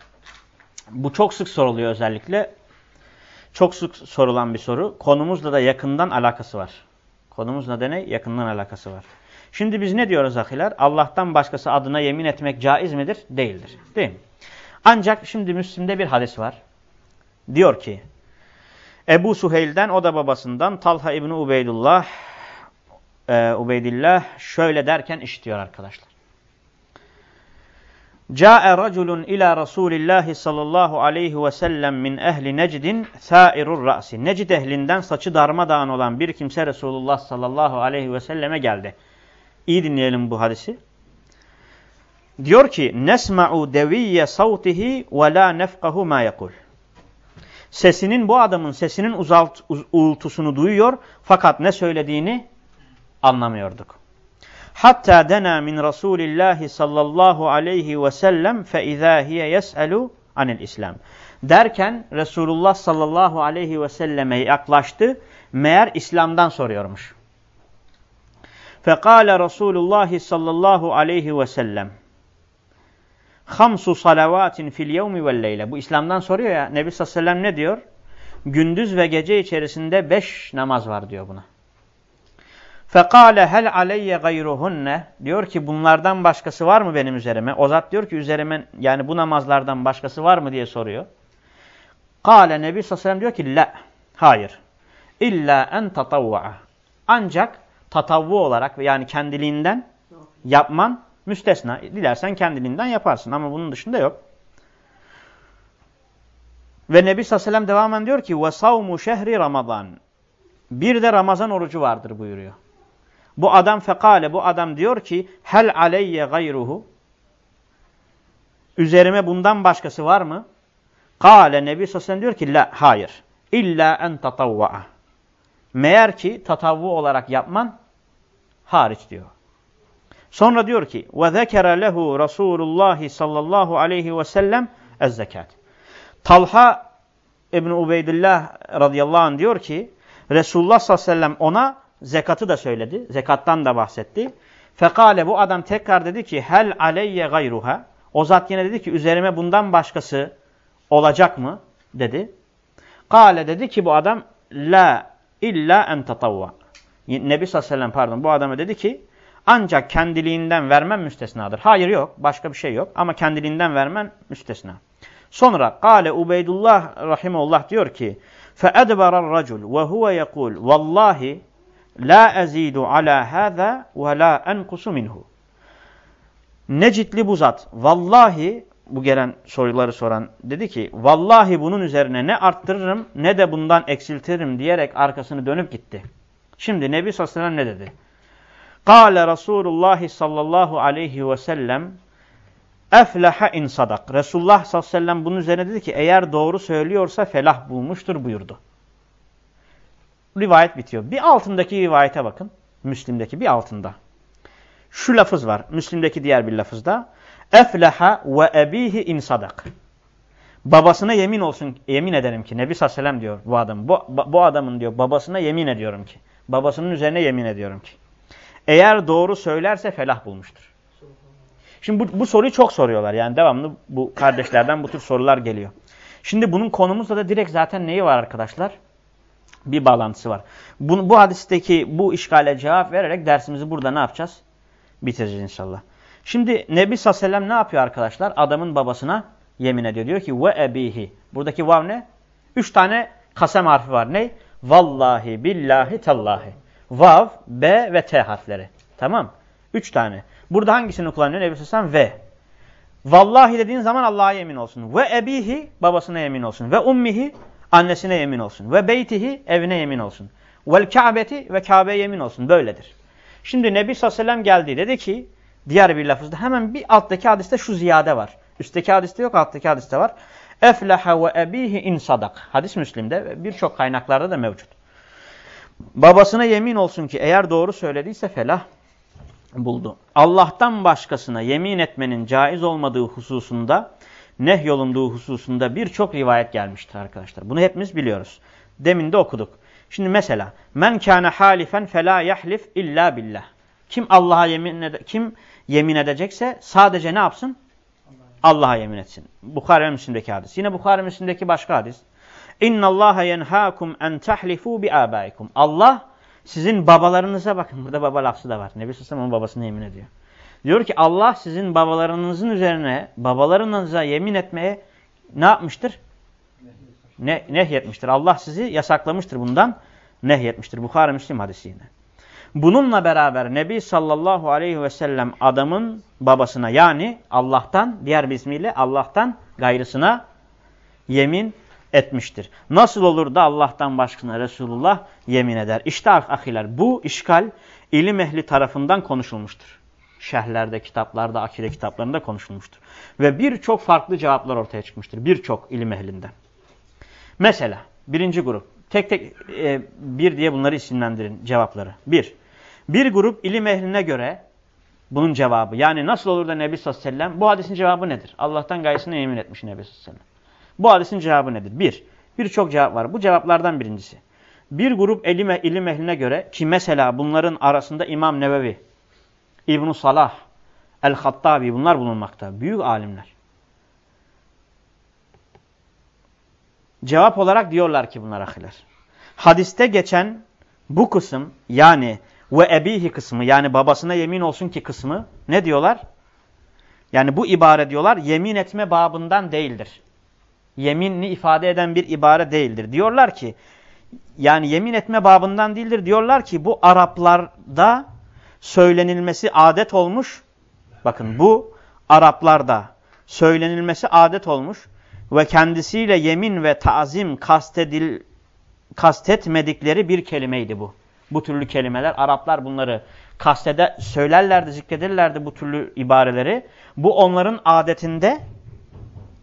Bu çok sık soruluyor özellikle. Çok sık sorulan bir soru. Konumuzla da yakından alakası var. Konumuzla da ne? Yakından alakası var. Şimdi biz ne diyoruz ahiler? Allah'tan başkası adına yemin etmek caiz midir? Değildir. Değil mi? Ancak şimdi Müslim'de bir hadis var. Diyor ki Ebu Suheyl'den o da babasından Talha İbni Ubeydullah e, Ubeydillah şöyle derken işitiyor arkadaşlar. Câe raculun ila Resulillahi sallallahu aleyhi ve sellem min ehli necdin sâirur ra'si. Necid ehlinden saçı darmadağın olan bir kimse Resulullah sallallahu aleyhi ve selleme geldi. İyi dinleyelim bu hadisi. Diyor ki nesma'u deviyye savtihi ve la nefkahu ma yekul. Sesinin bu adamın sesinin uzalt, uğultusunu duyuyor fakat ne söylediğini anlamıyorduk. Hatta dena min Rasulillahi sallallahu aleyhi ve sellem fe hiye yes'elu anil İslam. Derken Resulullah sallallahu aleyhi ve selleme yaklaştı. Meğer İslam'dan soruyormuş. Fekale Resulullah sallallahu aleyhi ve sellem. Hamsu salavatin fil yevmi vel leyle. Bu İslam'dan soruyor ya. Nebi sallallahu aleyhi ve sellem ne diyor? Gündüz ve gece içerisinde beş namaz var diyor buna. Fekale hel aleyye gayruhunne diyor ki bunlardan başkası var mı benim üzerime? O zat diyor ki üzerime yani bu namazlardan başkası var mı diye soruyor. Kale Nebi Sassalem diyor ki la hayır. İlla en tatavva'a. Ancak tatavvu olarak yani kendiliğinden yapman müstesna. Dilersen kendiliğinden yaparsın ama bunun dışında yok. Ve Nebi Sassalem devamen diyor ki ve savmu şehri ramazan. Bir de Ramazan orucu vardır buyuruyor. Bu adam fekale, bu adam diyor ki hel aleyye gayruhu. Üzerime bundan başkası var mı? Kale Nebi sellem diyor ki la, hayır. İlla en tatavva'a. Meğer ki tatavvu olarak yapman hariç diyor. Sonra diyor ki ve zekere lehu Resulullah sallallahu aleyhi ve sellem ez zekat. Talha İbn Ubeydillah radıyallahu anh diyor ki Resulullah sallallahu aleyhi ve sellem ona zekatı da söyledi. Zekattan da bahsetti. Fekale bu adam tekrar dedi ki hel aleyye gayruha. O zat yine dedi ki üzerime bundan başkası olacak mı? dedi. Kale dedi ki bu adam la illa en tatavva. Nebi sallallahu aleyhi ve sellem pardon bu adama dedi ki ancak kendiliğinden vermen müstesnadır. Hayır yok başka bir şey yok ama kendiliğinden vermen müstesna. Sonra Kale Ubeydullah rahimullah diyor ki فَاَدْبَرَ الرَّجُلُ وَهُوَ يَقُولُ وَاللّٰهِ La ezidu ala hâzâ ve la enkusu minhu. Necitli bu zat. Vallahi bu gelen soruları soran dedi ki vallahi bunun üzerine ne arttırırım ne de bundan eksiltirim diyerek arkasını dönüp gitti. Şimdi Nebi sallallahu aleyhi ve sellem ne dedi? Kale Resulullah sallallahu aleyhi ve sellem efleha in sadak. Resulullah sallallahu aleyhi ve sellem bunun üzerine dedi ki eğer doğru söylüyorsa felah bulmuştur buyurdu rivayet bitiyor. Bir altındaki rivayete bakın. Müslim'deki bir altında. Şu lafız var. Müslim'deki diğer bir lafızda. Efleha ve ebihi in sadak. Babasına yemin olsun, yemin ederim ki Nebi sallallahu diyor bu adam. Bu, bu adamın diyor babasına yemin ediyorum ki. Babasının üzerine yemin ediyorum ki. Eğer doğru söylerse felah bulmuştur. Şimdi bu, bu soruyu çok soruyorlar. Yani devamlı bu kardeşlerden bu tür sorular geliyor. Şimdi bunun konumuzda da direkt zaten neyi var arkadaşlar? Bir bağlantısı var. Bu, bu hadisteki bu işgale cevap vererek dersimizi burada ne yapacağız? Bitireceğiz inşallah. Şimdi Nebi sellem ne yapıyor arkadaşlar? Adamın babasına yemin ediyor. Diyor ki ve ebihi. Buradaki vav ne? Üç tane kasem harfi var. Ne? Vallahi, billahi, tallahi. Vav, B ve T harfleri. Tamam. Üç tane. Burada hangisini kullanıyor Nebi sellem? Ve. Vallahi dediğin zaman Allah'a yemin olsun. Ve ebihi babasına yemin olsun. Ve ummihi Annesine yemin olsun. Ve beytihi evine yemin olsun. Vel Ka'beti ve Kabe'ye yemin olsun. Böyledir. Şimdi Nebi sallallahu aleyhi geldi. Dedi ki diğer bir lafızda hemen bir alttaki hadiste şu ziyade var. Üstteki hadiste yok alttaki hadiste var. Efleha ve ebihi in sadak. Hadis Müslim'de ve birçok kaynaklarda da mevcut. Babasına yemin olsun ki eğer doğru söylediyse felah buldu. Allah'tan başkasına yemin etmenin caiz olmadığı hususunda nehyolunduğu hususunda birçok rivayet gelmiştir arkadaşlar. Bunu hepimiz biliyoruz. Demin de okuduk. Şimdi mesela men kana halifen fela yahlif illa billah. Kim Allah'a yemin ede kim yemin edecekse sadece ne yapsın? Allah'a yemin etsin. Bukhari ve Müslim'deki hadis. Yine Bukhari ve Müslim'deki başka hadis. İnna Allaha yenhaakum en tahlifu bi abaikum. Allah sizin babalarınıza bakın. Burada baba lafzı da var. Nebi Sallallahu babasına yemin ediyor. Diyor ki Allah sizin babalarınızın üzerine babalarınıza yemin etmeye ne yapmıştır? Ne, nehyetmiştir. Allah sizi yasaklamıştır bundan. Nehyetmiştir. Bukhara Müslim hadisi yine. Bununla beraber Nebi sallallahu aleyhi ve sellem adamın babasına yani Allah'tan diğer bir ismiyle Allah'tan gayrısına yemin etmiştir. Nasıl olur da Allah'tan başkasına Resulullah yemin eder? İşte ahiler bu işgal ilim ehli tarafından konuşulmuştur şerhlerde, kitaplarda, akide kitaplarında konuşulmuştur. Ve birçok farklı cevaplar ortaya çıkmıştır. Birçok ilim ehlinden. Mesela birinci grup. Tek tek e, bir diye bunları isimlendirin cevapları. Bir. Bir grup ilim ehline göre Bunun cevabı. Yani nasıl olur da Nebi sallallahu aleyhi ve sellem bu hadisin cevabı nedir? Allah'tan gayesine yemin etmiş Nebi sallallahu aleyhi ve sellem. Bu hadisin cevabı nedir? Bir. Birçok cevap var. Bu cevaplardan birincisi. Bir grup ilim, ilim ehline göre ki mesela bunların arasında İmam Nevevi, ibn Salah, El-Hattabi bunlar bulunmakta. Büyük alimler. Cevap olarak diyorlar ki bunlar ahiler. Hadiste geçen bu kısım yani ve ebihi kısmı yani babasına yemin olsun ki kısmı ne diyorlar? Yani bu ibare diyorlar yemin etme babından değildir. Yeminini ifade eden bir ibare değildir. Diyorlar ki yani yemin etme babından değildir. Diyorlar ki bu Araplarda söylenilmesi adet olmuş. Bakın bu Araplarda söylenilmesi adet olmuş ve kendisiyle yemin ve tazim kastedil, kastetmedikleri bir kelimeydi bu. Bu türlü kelimeler Araplar bunları kastede söylerlerdi, zikredirlerdi bu türlü ibareleri. Bu onların adetinde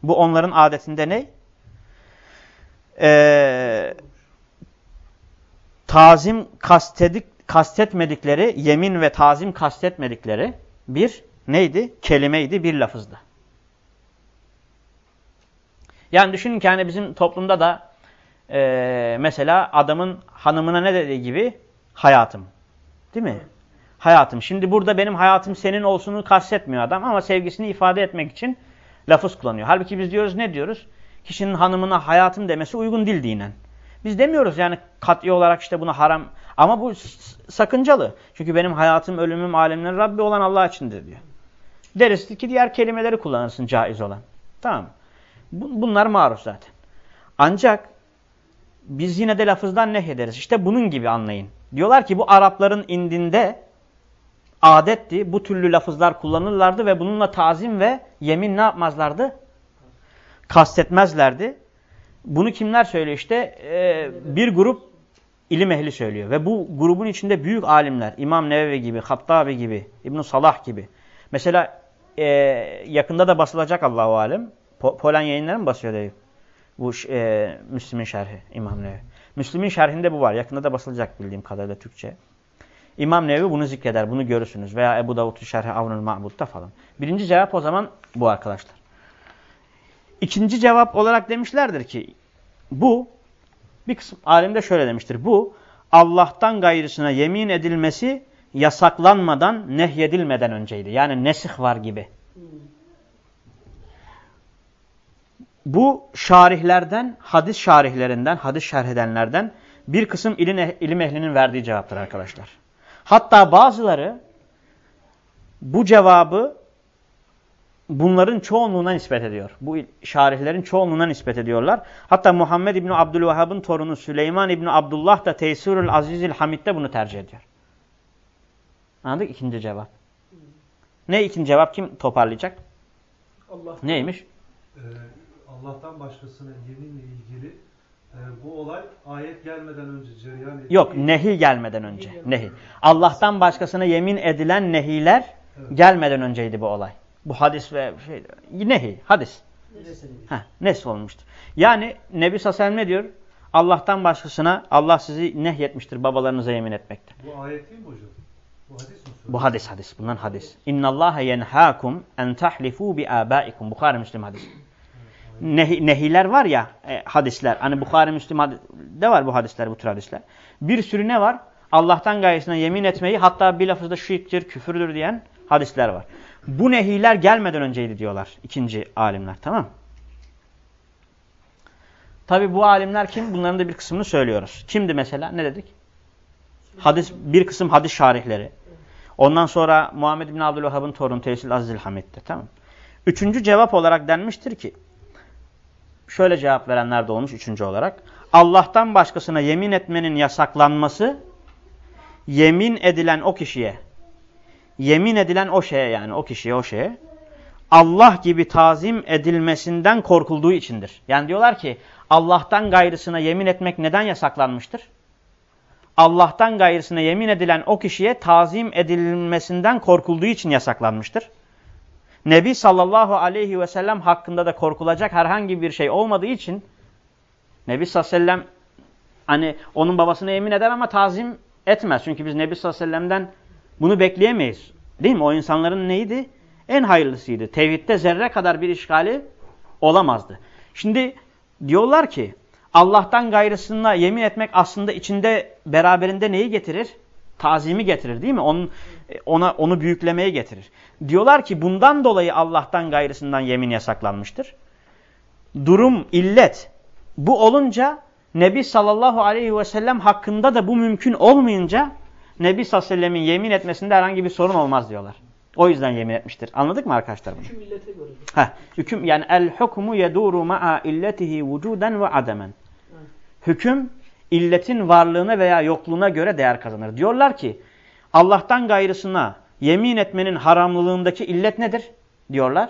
bu onların adetinde ne? Ee, tazim kastedik, kastetmedikleri, yemin ve tazim kastetmedikleri bir neydi? Kelimeydi, bir lafızdı. Yani düşünün ki hani bizim toplumda da e, mesela adamın hanımına ne dediği gibi hayatım. Değil mi? Hayatım. Şimdi burada benim hayatım senin olsunu kastetmiyor adam ama sevgisini ifade etmek için lafız kullanıyor. Halbuki biz diyoruz ne diyoruz? Kişinin hanımına hayatım demesi uygun değil dinen. Biz demiyoruz yani kat'i olarak işte buna haram. Ama bu sakıncalı. Çünkü benim hayatım, ölümüm, alemlerin Rabbi olan Allah içindir diyor. Deriz ki diğer kelimeleri kullanırsın caiz olan. Tamam Bunlar maruf zaten. Ancak biz yine de lafızdan nehyederiz. İşte bunun gibi anlayın. Diyorlar ki bu Arapların indinde adetti. Bu türlü lafızlar kullanırlardı ve bununla tazim ve yemin ne yapmazlardı? Kastetmezlerdi. Bunu kimler söylüyor işte? Ee, bir grup ilim ehli söylüyor. Ve bu grubun içinde büyük alimler. İmam Nevevi gibi, Hattabi gibi, ibn Salah gibi. Mesela e, yakında da basılacak Allahu Alem. Po Polen yayınları mı basıyor değil? Bu e, Müslim'in şerhi İmam Nevevi. Müslim'in şerhinde bu var. Yakında da basılacak bildiğim kadarıyla Türkçe. İmam Nevevi bunu zikreder. Bunu görürsünüz. Veya Ebu Davud'un şerhi Avnul Ma'bud'da falan. Birinci cevap o zaman bu arkadaşlar. İkinci cevap olarak demişlerdir ki bu bir kısım alimde şöyle demiştir. Bu Allah'tan gayrısına yemin edilmesi yasaklanmadan, nehyedilmeden önceydi. Yani nesih var gibi. Bu şarihlerden, hadis şarihlerinden, hadis şerh edenlerden bir kısım ilim, eh ehlinin verdiği cevaptır arkadaşlar. Hatta bazıları bu cevabı bunların çoğunluğuna nispet ediyor. Bu şarihlerin çoğunluğuna nispet ediyorlar. Hatta Muhammed İbni Abdülvahhab'ın torunu Süleyman İbni Abdullah da Teysirül Azizil Hamid'de bunu tercih ediyor. Anladık? İkinci cevap. Ne ikinci cevap? Kim toparlayacak? Allah. Neymiş? Ee, Allah'tan başkasına yeminle ilgili e, bu olay ayet gelmeden önce cereyan ediyor. Yok, nehi gelmeden önce. Nehi. Allah'tan başkasına yemin edilen nehiler evet. gelmeden önceydi bu olay. Bu hadis ve şey, nehi, hadis. Ha, nes olmuştur. Yani Nebi Sasem ne diyor? Allah'tan başkasına Allah sizi nehyetmiştir babalarınıza yemin etmekte. Bu ayet değil mi hocam? Bu hadis mi? Bu hadis hadis. Bundan hadis. İnna Allah yenhâkum en tahlifu bi âbâikum. Bukhari Müslim hadis nehi, nehiler var ya e, hadisler. Hani Bukhari Müslim de var bu hadisler, bu tür hadisler. Bir sürü ne var? Allah'tan gayesine yemin etmeyi hatta bir lafızda şirktir, küfürdür diyen hadisler var. Bu nehiler gelmeden önceydi diyorlar ikinci alimler. Tamam Tabi bu alimler kim? Bunların da bir kısmını söylüyoruz. Kimdi mesela? Ne dedik? Hadis, bir kısım hadis şarihleri. Ondan sonra Muhammed bin Abdülvahhab'ın torunu Tesil Azizil Hamid'de. Tamam Üçüncü cevap olarak denmiştir ki şöyle cevap verenler de olmuş üçüncü olarak. Allah'tan başkasına yemin etmenin yasaklanması yemin edilen o kişiye, yemin edilen o şeye yani o kişiye o şeye Allah gibi tazim edilmesinden korkulduğu içindir. Yani diyorlar ki Allah'tan gayrısına yemin etmek neden yasaklanmıştır? Allah'tan gayrısına yemin edilen o kişiye tazim edilmesinden korkulduğu için yasaklanmıştır. Nebi sallallahu aleyhi ve sellem hakkında da korkulacak herhangi bir şey olmadığı için Nebi sallallahu aleyhi ve sellem hani onun babasına yemin eder ama tazim etmez. Çünkü biz Nebi sallallahu aleyhi ve sellem'den bunu bekleyemeyiz. Değil mi? O insanların neydi? En hayırlısıydı. Tevhidde zerre kadar bir işgali olamazdı. Şimdi diyorlar ki Allah'tan gayrısına yemin etmek aslında içinde beraberinde neyi getirir? Tazimi getirir değil mi? Onun, ona, onu büyüklemeye getirir. Diyorlar ki bundan dolayı Allah'tan gayrısından yemin yasaklanmıştır. Durum, illet bu olunca Nebi sallallahu aleyhi ve sellem hakkında da bu mümkün olmayınca Nebi sallallahu aleyhi ve sellemin yemin etmesinde herhangi bir sorun olmaz diyorlar. O yüzden yemin etmiştir. Anladık mı arkadaşlar bunu? Hüküm millete göre. Heh, hüküm yani el hukmu yeduru ma'a illetihi vücuden ve ademen. Hüküm illetin varlığına veya yokluğuna göre değer kazanır. Diyorlar ki Allah'tan gayrısına yemin etmenin haramlılığındaki illet nedir? Diyorlar.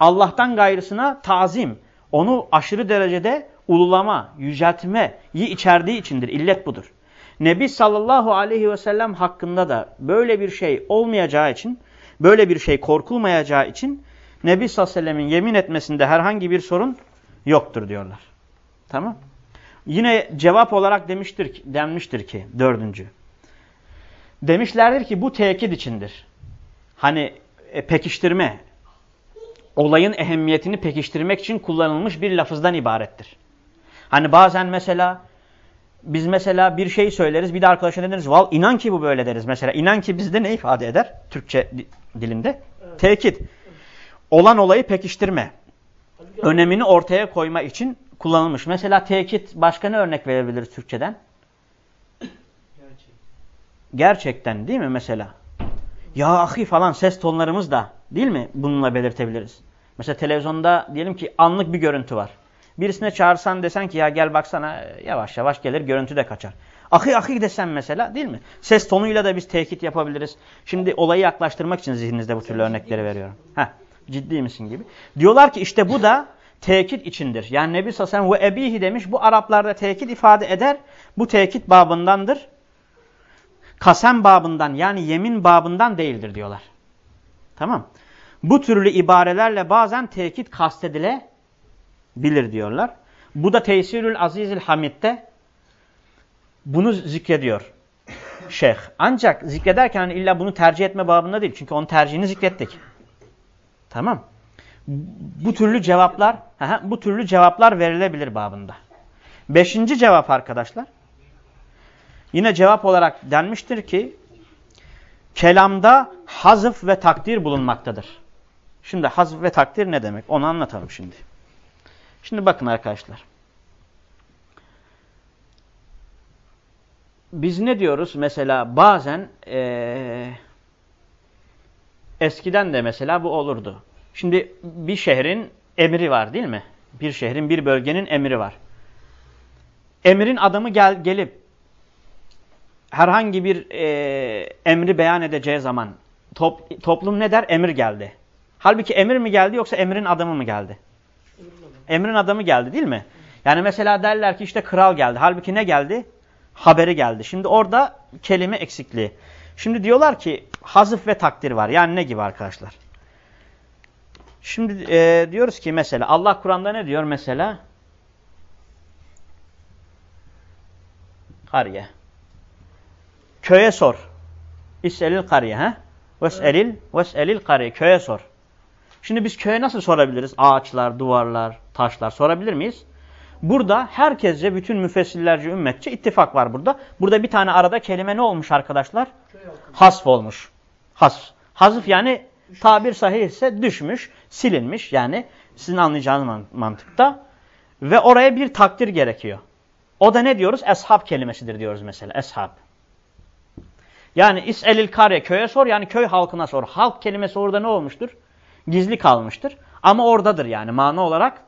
Allah'tan gayrısına tazim, onu aşırı derecede ululama, yüceltmeyi içerdiği içindir. İllet budur. Nebi sallallahu aleyhi ve sellem hakkında da böyle bir şey olmayacağı için, böyle bir şey korkulmayacağı için Nebi sallallahu aleyhi ve sellemin yemin etmesinde herhangi bir sorun yoktur diyorlar. Tamam. Yine cevap olarak demiştir ki, denmiştir ki dördüncü. Demişlerdir ki bu tekit içindir. Hani e, pekiştirme, olayın ehemmiyetini pekiştirmek için kullanılmış bir lafızdan ibarettir. Hani bazen mesela biz mesela bir şey söyleriz bir de arkadaşa ne deriz? Val inan ki bu böyle deriz mesela. İnan ki bizde ne ifade eder? Türkçe dilinde. Evet. Tekit. Olan olayı pekiştirme. Önemini ortaya koyma için kullanılmış. Mesela tekit başka ne örnek verebiliriz Türkçeden? Gerçekten değil mi mesela? Ya ahi falan ses tonlarımız da değil mi bununla belirtebiliriz. Mesela televizyonda diyelim ki anlık bir görüntü var. Birisine çağırsan desen ki ya gel baksana yavaş yavaş gelir görüntü de kaçar. Ahi ahi desen mesela değil mi? Ses tonuyla da biz tekit yapabiliriz. Şimdi olayı yaklaştırmak için zihninizde bu türlü örnekleri veriyorum. Heh, ciddi misin gibi. Diyorlar ki işte bu da tekit içindir. Yani Nebi Sassam ve ebihi demiş. Bu Araplarda tekit ifade eder. Bu tekit babındandır. Kasem babından yani yemin babından değildir diyorlar. Tamam. Bu türlü ibarelerle bazen tekit kastedilebilir diyorlar. Bu da Teysirül Azizül Hamid'de bunu zikrediyor şeyh. Ancak zikrederken illa bunu tercih etme babında değil. Çünkü onun tercihini zikrettik. Tamam bu türlü cevaplar bu türlü cevaplar verilebilir babında. Beşinci cevap arkadaşlar. Yine cevap olarak denmiştir ki kelamda hazıf ve takdir bulunmaktadır. Şimdi hazıf ve takdir ne demek? Onu anlatalım şimdi. Şimdi bakın arkadaşlar. Biz ne diyoruz? Mesela bazen ee, eskiden de mesela bu olurdu. Şimdi bir şehrin emri var değil mi? Bir şehrin, bir bölgenin emri var. Emrin adamı gel, gelip herhangi bir e, emri beyan edeceği zaman top, toplum ne der? Emir geldi. Halbuki emir mi geldi yoksa emrin adamı mı geldi? Emrin adamı geldi değil mi? Yani mesela derler ki işte kral geldi. Halbuki ne geldi? Haberi geldi. Şimdi orada kelime eksikliği. Şimdi diyorlar ki hazıf ve takdir var. Yani ne gibi arkadaşlar? Şimdi e, diyoruz ki mesela Allah Kur'an'da ne diyor mesela? Kariye. Köye sor. İs'elil kariye. He? Ves'elil, ves'elil kariye. Köye sor. Şimdi biz köye nasıl sorabiliriz? Ağaçlar, duvarlar, taşlar sorabilir miyiz? Burada herkesce, bütün müfessirlerce, ümmetçe ittifak var burada. Burada bir tane arada kelime ne olmuş arkadaşlar? Hasf olmuş. Hasf. Hazıf yani tabir sahih ise düşmüş, silinmiş yani sizin anlayacağınız mantıkta. Ve oraya bir takdir gerekiyor. O da ne diyoruz? Eshab kelimesidir diyoruz mesela. Eshab. Yani İs'elil kare köye sor yani köy halkına sor. Halk kelimesi orada ne olmuştur? Gizli kalmıştır. Ama oradadır yani mana olarak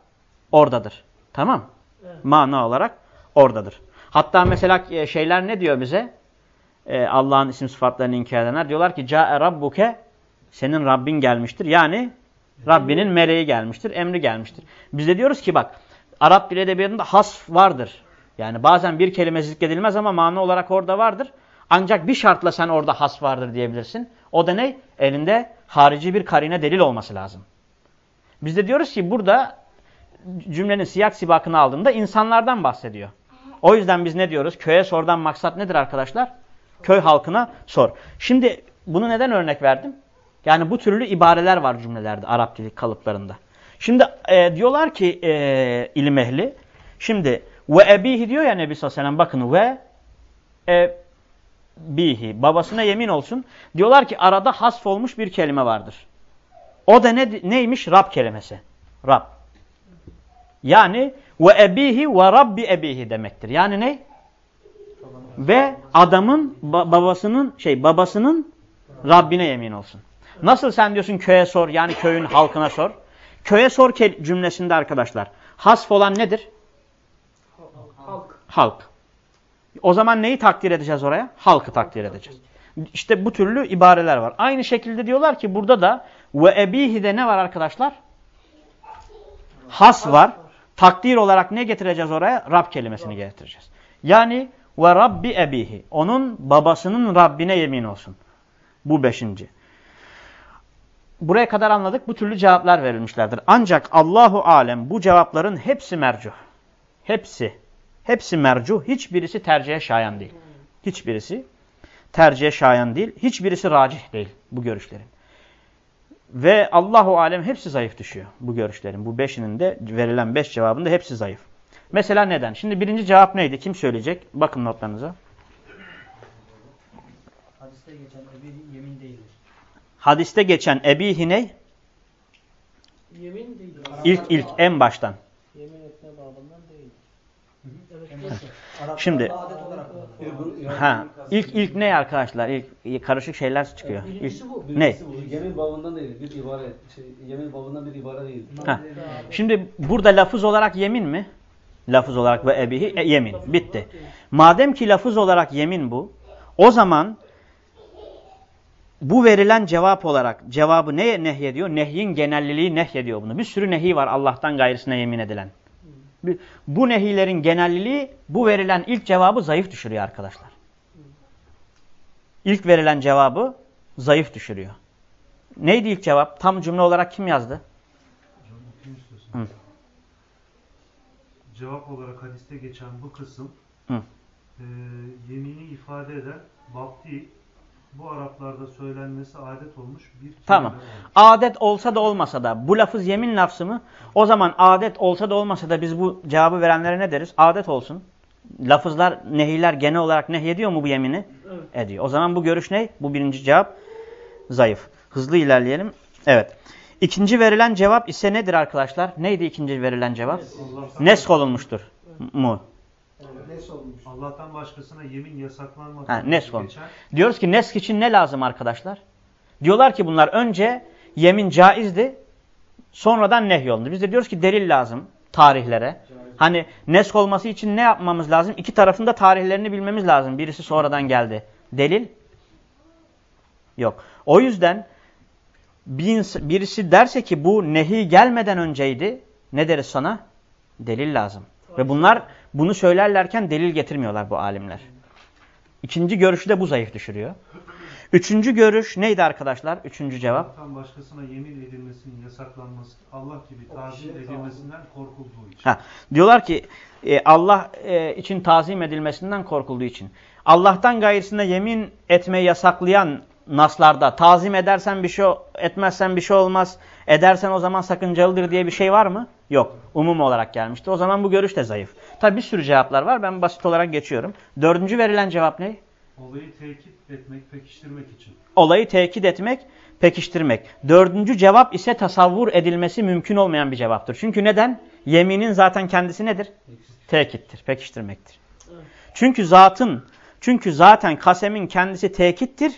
oradadır. Tamam evet. Mana olarak oradadır. Hatta mesela e, şeyler ne diyor bize? Ee, Allah'ın isim sıfatlarını inkar edenler diyorlar ki Ca'e rabbuke senin Rabbin gelmiştir. Yani Rabbinin meleği gelmiştir, emri gelmiştir. Biz de diyoruz ki bak Arap dil edebiyatında hasf vardır. Yani bazen bir kelime zikredilmez ama mana olarak orada vardır. Ancak bir şartla sen orada has vardır diyebilirsin. O da ne? Elinde harici bir karine delil olması lazım. Biz de diyoruz ki burada cümlenin siyak sibakını aldığında insanlardan bahsediyor. O yüzden biz ne diyoruz? Köye sordan maksat nedir arkadaşlar? Köy halkına sor. Şimdi bunu neden örnek verdim? Yani bu türlü ibareler var cümlelerde Arap dili kalıplarında. Şimdi e, diyorlar ki e, ilim ehli, şimdi ve ebihi diyor ya Nebi sallallahu bakın ve ebihi babasına yemin olsun. Diyorlar ki arada hasf olmuş bir kelime vardır. O da ne, neymiş? Rab kelimesi. Rab. Yani ve ebihi ve rabbi ebihi demektir. Yani ne? Ve adamın babasının şey babasının Rabbine yemin olsun. Nasıl sen diyorsun köye sor yani köyün halkına sor. Köye sor cümlesinde arkadaşlar. Hasf olan nedir? Halk. Halk. O zaman neyi takdir edeceğiz oraya? Halkı takdir edeceğiz. İşte bu türlü ibareler var. Aynı şekilde diyorlar ki burada da ve ebihi'de ne var arkadaşlar? Has var. Takdir olarak ne getireceğiz oraya? Rab kelimesini getireceğiz. Yani ve Rabbi ebihi. Onun babasının Rabbine yemin olsun. Bu beşinci. Buraya kadar anladık. Bu türlü cevaplar verilmişlerdir. Ancak Allahu Alem bu cevapların hepsi mercuh. Hepsi. Hepsi mercuh. Hiçbirisi tercihe şayan değil. Hiçbirisi tercihe şayan değil. Hiçbirisi racih değil bu görüşlerin. Ve Allahu Alem hepsi zayıf düşüyor bu görüşlerin. Bu beşinin de verilen beş cevabında hepsi zayıf. Mesela neden? Şimdi birinci cevap neydi? Kim söyleyecek? Bakın notlarınıza. Hadiste geçen ebihi yemin değildir. Hadiste geçen ebihi ne? Yemin değildir. İlk ilk en baştan. Yemin etme babından değil. Araplarda Şimdi- adet olarak kullanılıyor. Ha, ilk ilk ne arkadaşlar? İlk karışık şeyler çıkıyor. İlk, Birincisi bu. ne? Birincisi bu. Yemin babından değil, bir ibare. Şey, yemin babından bir ibare değil. Ha. Şimdi burada lafız olarak yemin mi? Lafız olarak ve ebihi e, yemin. Bitti. Madem ki lafız olarak yemin bu, o zaman bu verilen cevap olarak cevabı neye nehyediyor? Nehyin genelliliği nehyediyor bunu. Bir sürü nehi var Allah'tan gayrısına yemin edilen. Bu nehilerin genelliliği bu verilen ilk cevabı zayıf düşürüyor arkadaşlar. İlk verilen cevabı zayıf düşürüyor. Neydi ilk cevap? Tam cümle olarak kim yazdı? Hocam. Hı. Cevap olarak hadiste geçen bu kısım Hı. e, yemini ifade eden bapti bu Araplarda söylenmesi adet olmuş bir Tamam. olmuş. Adet olsa da olmasa da bu lafız yemin lafzı mı? O zaman adet olsa da olmasa da biz bu cevabı verenlere ne deriz? Adet olsun. Lafızlar, nehiler genel olarak nehyediyor mu bu yemini? Evet. Ediyor. O zaman bu görüş ne? Bu birinci cevap zayıf. Hızlı ilerleyelim. Evet. İkinci verilen cevap ise nedir arkadaşlar? Neydi ikinci verilen cevap? Nesk olunmuştur mu? Allah'tan başkasına yemin yasaklanmadan Ha, nesk olmuş. Diyoruz ki nesk için ne lazım arkadaşlar? Diyorlar ki bunlar önce yemin caizdi, sonradan nehyolundu. Biz de diyoruz ki delil lazım tarihlere. Hani nesk olması için ne yapmamız lazım? İki tarafında tarihlerini bilmemiz lazım. Birisi sonradan geldi. Delil? Yok. O yüzden birisi derse ki bu nehi gelmeden önceydi. Ne deriz sana? Delil lazım. Ve bunlar bunu söylerlerken delil getirmiyorlar bu alimler. İkinci görüşü de bu zayıf düşürüyor. Üçüncü görüş neydi arkadaşlar? Üçüncü cevap. Allah'tan başkasına yemin edilmesinin yasaklanması Allah gibi tazim edilmesinden korkulduğu için. Ha, diyorlar ki e, Allah e, için tazim edilmesinden korkulduğu için. Allah'tan gayrısına yemin etmeyi yasaklayan naslarda tazim edersen bir şey etmezsen bir şey olmaz. Edersen o zaman sakıncalıdır diye bir şey var mı? Yok. Umum olarak gelmişti. O zaman bu görüş de zayıf. Tabi bir sürü cevaplar var. Ben basit olarak geçiyorum. Dördüncü verilen cevap ne? Olayı tekit etmek, pekiştirmek için. Olayı tekit etmek, pekiştirmek. Dördüncü cevap ise tasavvur edilmesi mümkün olmayan bir cevaptır. Çünkü neden? Yeminin zaten kendisi nedir? Tekittir, pekiştirmektir. Çünkü zatın, çünkü zaten kasemin kendisi tekittir.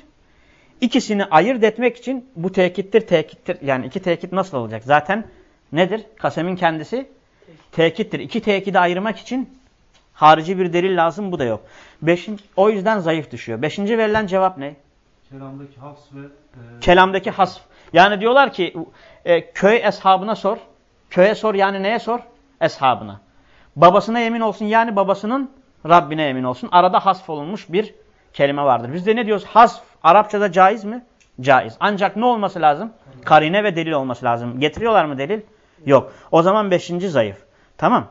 İkisini ayırt etmek için bu tekittir, tekittir. Yani iki tekit nasıl olacak? Zaten nedir? Kasemin kendisi tekittir. İki tekidi ayırmak için harici bir delil lazım. Bu da yok. Beşin, o yüzden zayıf düşüyor. Beşinci verilen cevap ne? Kelamdaki hafs ve e, Kelamdaki hasf. Yani diyorlar ki e, köy eshabına sor. Köye sor yani neye sor? Eshabına. Babasına yemin olsun yani babasının Rabbine yemin olsun. Arada hasf olunmuş bir kelime vardır. Biz de ne diyoruz? Hasf Arapçada caiz mi? Caiz. Ancak ne olması lazım? Karine ve delil olması lazım. Getiriyorlar mı delil? Yok. O zaman beşinci zayıf. Tamam.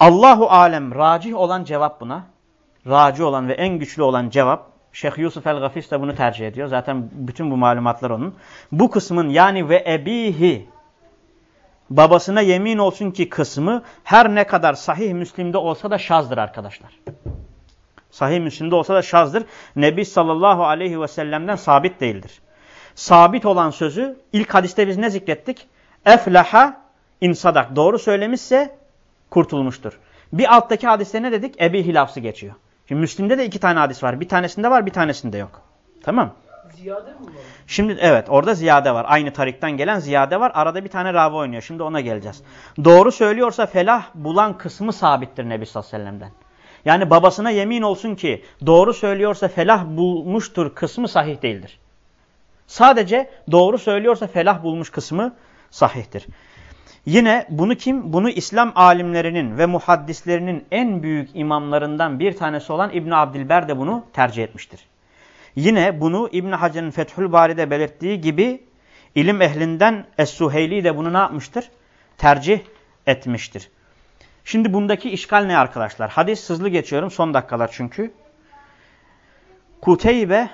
Allahu alem racih olan cevap buna. Raci olan ve en güçlü olan cevap Şeyh Yusuf el-Gafis de bunu tercih ediyor. Zaten bütün bu malumatlar onun. Bu kısmın yani ve ebihi babasına yemin olsun ki kısmı her ne kadar sahih Müslim'de olsa da şazdır arkadaşlar. Sahih Müslim'de olsa da şazdır. Nebi sallallahu aleyhi ve sellem'den sabit değildir. Sabit olan sözü ilk hadiste biz ne zikrettik? Eflaha insadak. Doğru söylemişse kurtulmuştur. Bir alttaki hadiste ne dedik? Ebi hilafsı geçiyor. Şimdi Müslim'de de iki tane hadis var. Bir tanesinde var bir tanesinde yok. Tamam Ziyade mi var? Şimdi evet orada ziyade var. Aynı tarikten gelen ziyade var. Arada bir tane ravi oynuyor. Şimdi ona geleceğiz. Doğru söylüyorsa felah bulan kısmı sabittir Nebi sallallahu aleyhi ve sellem'den. Yani babasına yemin olsun ki doğru söylüyorsa felah bulmuştur kısmı sahih değildir. Sadece doğru söylüyorsa felah bulmuş kısmı sahihtir. Yine bunu kim? Bunu İslam alimlerinin ve muhaddislerinin en büyük imamlarından bir tanesi olan İbn Abdilber de bunu tercih etmiştir. Yine bunu İbn Hacer'in Fethül Bari'de belirttiği gibi ilim ehlinden Es-Suheyli de bunu ne yapmıştır? Tercih etmiştir. Şimdi bundaki işgal ne arkadaşlar? Hadis hızlı geçiyorum son dakikalar çünkü. Kuteybe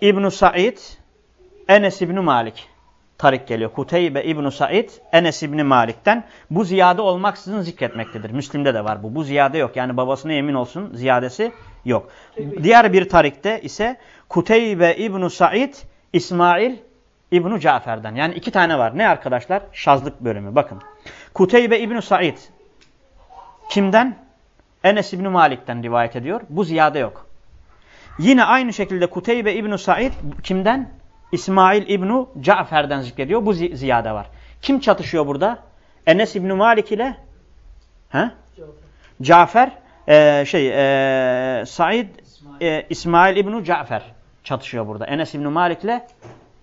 İbn Said Enes İbn Malik tarik geliyor. Kuteybe İbn Said Enes İbn Malik'ten bu ziyade olmaksızın zikretmektedir. Müslim'de de var bu. Bu ziyade yok. Yani babasına yemin olsun ziyadesi yok. Diğer bir tarikte ise Kuteybe İbn Said İsmail İbn Cafer'den. Yani iki tane var. Ne arkadaşlar? Şazlık bölümü. Bakın. Kuteybe İbn Said kimden? Enes İbn Malik'ten rivayet ediyor. Bu ziyade yok. Yine aynı şekilde Kuteybe İbn Said kimden? İsmail İbnu Cafer'den zikrediyor. Bu zi ziyade var. Kim çatışıyor burada? Enes İbni Malik ile he? Cafer e, şey e, Said e, İsmail İbnu Cafer çatışıyor burada. Enes İbni Malik ile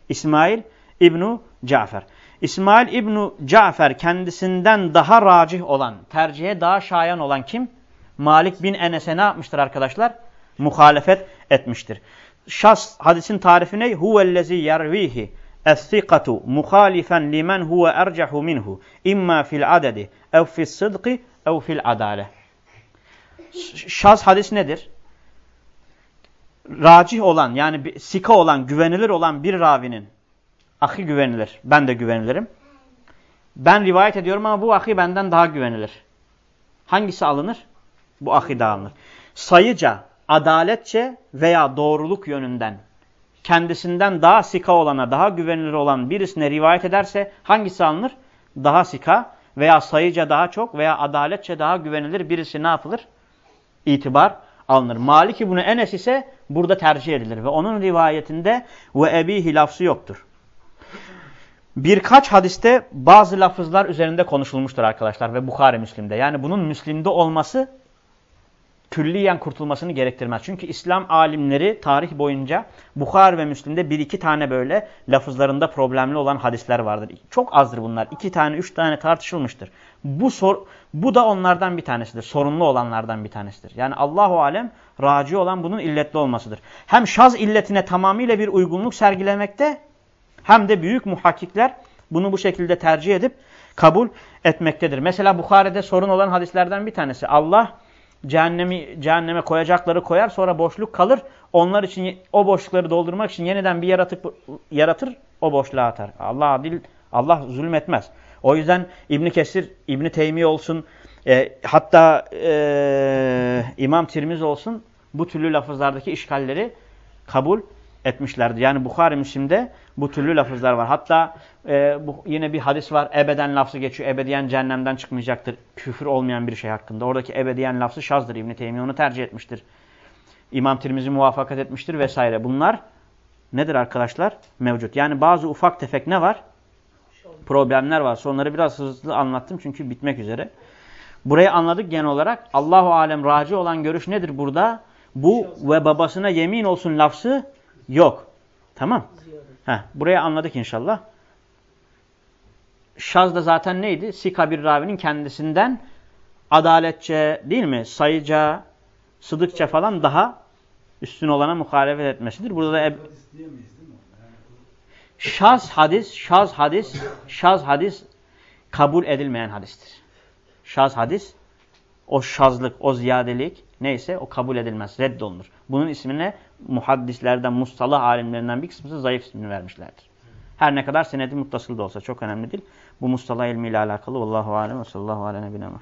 İsmail İbnu Cafer. İsmail İbnu Cafer kendisinden daha racih olan, tercihe daha şayan olan kim? Malik bin Enes'e ne yapmıştır arkadaşlar? Muhalefet etmiştir. Şas hadisin tarifi ne? Huvellezi yervihi es-sikatu muhalifen limen huve ercahu minhu imma fil adedi ev fis sıdkı ev fil adale. Şaz hadis nedir? Racih olan yani sika olan, güvenilir olan bir ravinin ahi güvenilir. Ben de güvenilirim. Ben rivayet ediyorum ama bu ahi benden daha güvenilir. Hangisi alınır? Bu ahi daha alınır. Sayıca adaletçe veya doğruluk yönünden kendisinden daha sika olana, daha güvenilir olan birisine rivayet ederse hangisi alınır? Daha sika veya sayıca daha çok veya adaletçe daha güvenilir birisi ne yapılır? İtibar alınır. Maliki bunu Enes ise burada tercih edilir ve onun rivayetinde ve ebihi lafzı yoktur. Birkaç hadiste bazı lafızlar üzerinde konuşulmuştur arkadaşlar ve Bukhari Müslim'de. Yani bunun Müslim'de olması külliyen kurtulmasını gerektirmez. Çünkü İslam alimleri tarih boyunca Bukhar ve Müslim'de bir iki tane böyle lafızlarında problemli olan hadisler vardır. Çok azdır bunlar. İki tane, üç tane tartışılmıştır. Bu sor, bu da onlardan bir tanesidir. Sorunlu olanlardan bir tanesidir. Yani Allahu alem raci olan bunun illetli olmasıdır. Hem şaz illetine tamamıyla bir uygunluk sergilemekte hem de büyük muhakkikler bunu bu şekilde tercih edip kabul etmektedir. Mesela Bukhari'de sorun olan hadislerden bir tanesi. Allah cehennemi cehenneme koyacakları koyar sonra boşluk kalır. Onlar için o boşlukları doldurmak için yeniden bir yaratık yaratır o boşluğa atar. Allah adil Allah zulmetmez. O yüzden İbn Kesir, İbn Teymi olsun, e, hatta e, İmam Tirmiz olsun bu türlü lafızlardaki işgalleri kabul etmişlerdi. Yani Bukhari Müslim'de bu türlü lafızlar var. Hatta e, bu, yine bir hadis var. Ebeden lafzı geçiyor. Ebediyen cehennemden çıkmayacaktır. Küfür olmayan bir şey hakkında. Oradaki ebediyen lafzı şazdır. İbn-i Teymiye onu tercih etmiştir. İmam Tirmizi muvaffakat etmiştir vesaire. Bunlar nedir arkadaşlar? Mevcut. Yani bazı ufak tefek ne var? Problemler var. Sonları biraz hızlı anlattım çünkü bitmek üzere. Burayı anladık genel olarak. Allahu alem raci olan görüş nedir burada? Bu ve babasına yemin olsun lafzı yok. Tamam. Heh, burayı anladık inşallah. Şaz da zaten neydi? Sika bir ravinin kendisinden adaletçe değil mi? Sayıca, sıdıkça falan daha üstün olana muhalefet etmesidir. Burada da şaz hadis, şaz hadis, şaz hadis kabul edilmeyen hadistir. Şaz hadis o şazlık, o ziyadelik neyse o kabul edilmez, reddolunur. Bunun ismine muhaddislerden, mustalah alimlerinden bir kısmı zayıf ismini vermişlerdir. Her ne kadar senedi muttasıl da olsa çok önemli değil. Bu mustalah ilmiyle alakalı. Allahu alem ve sallallahu aleyhi ve sellem.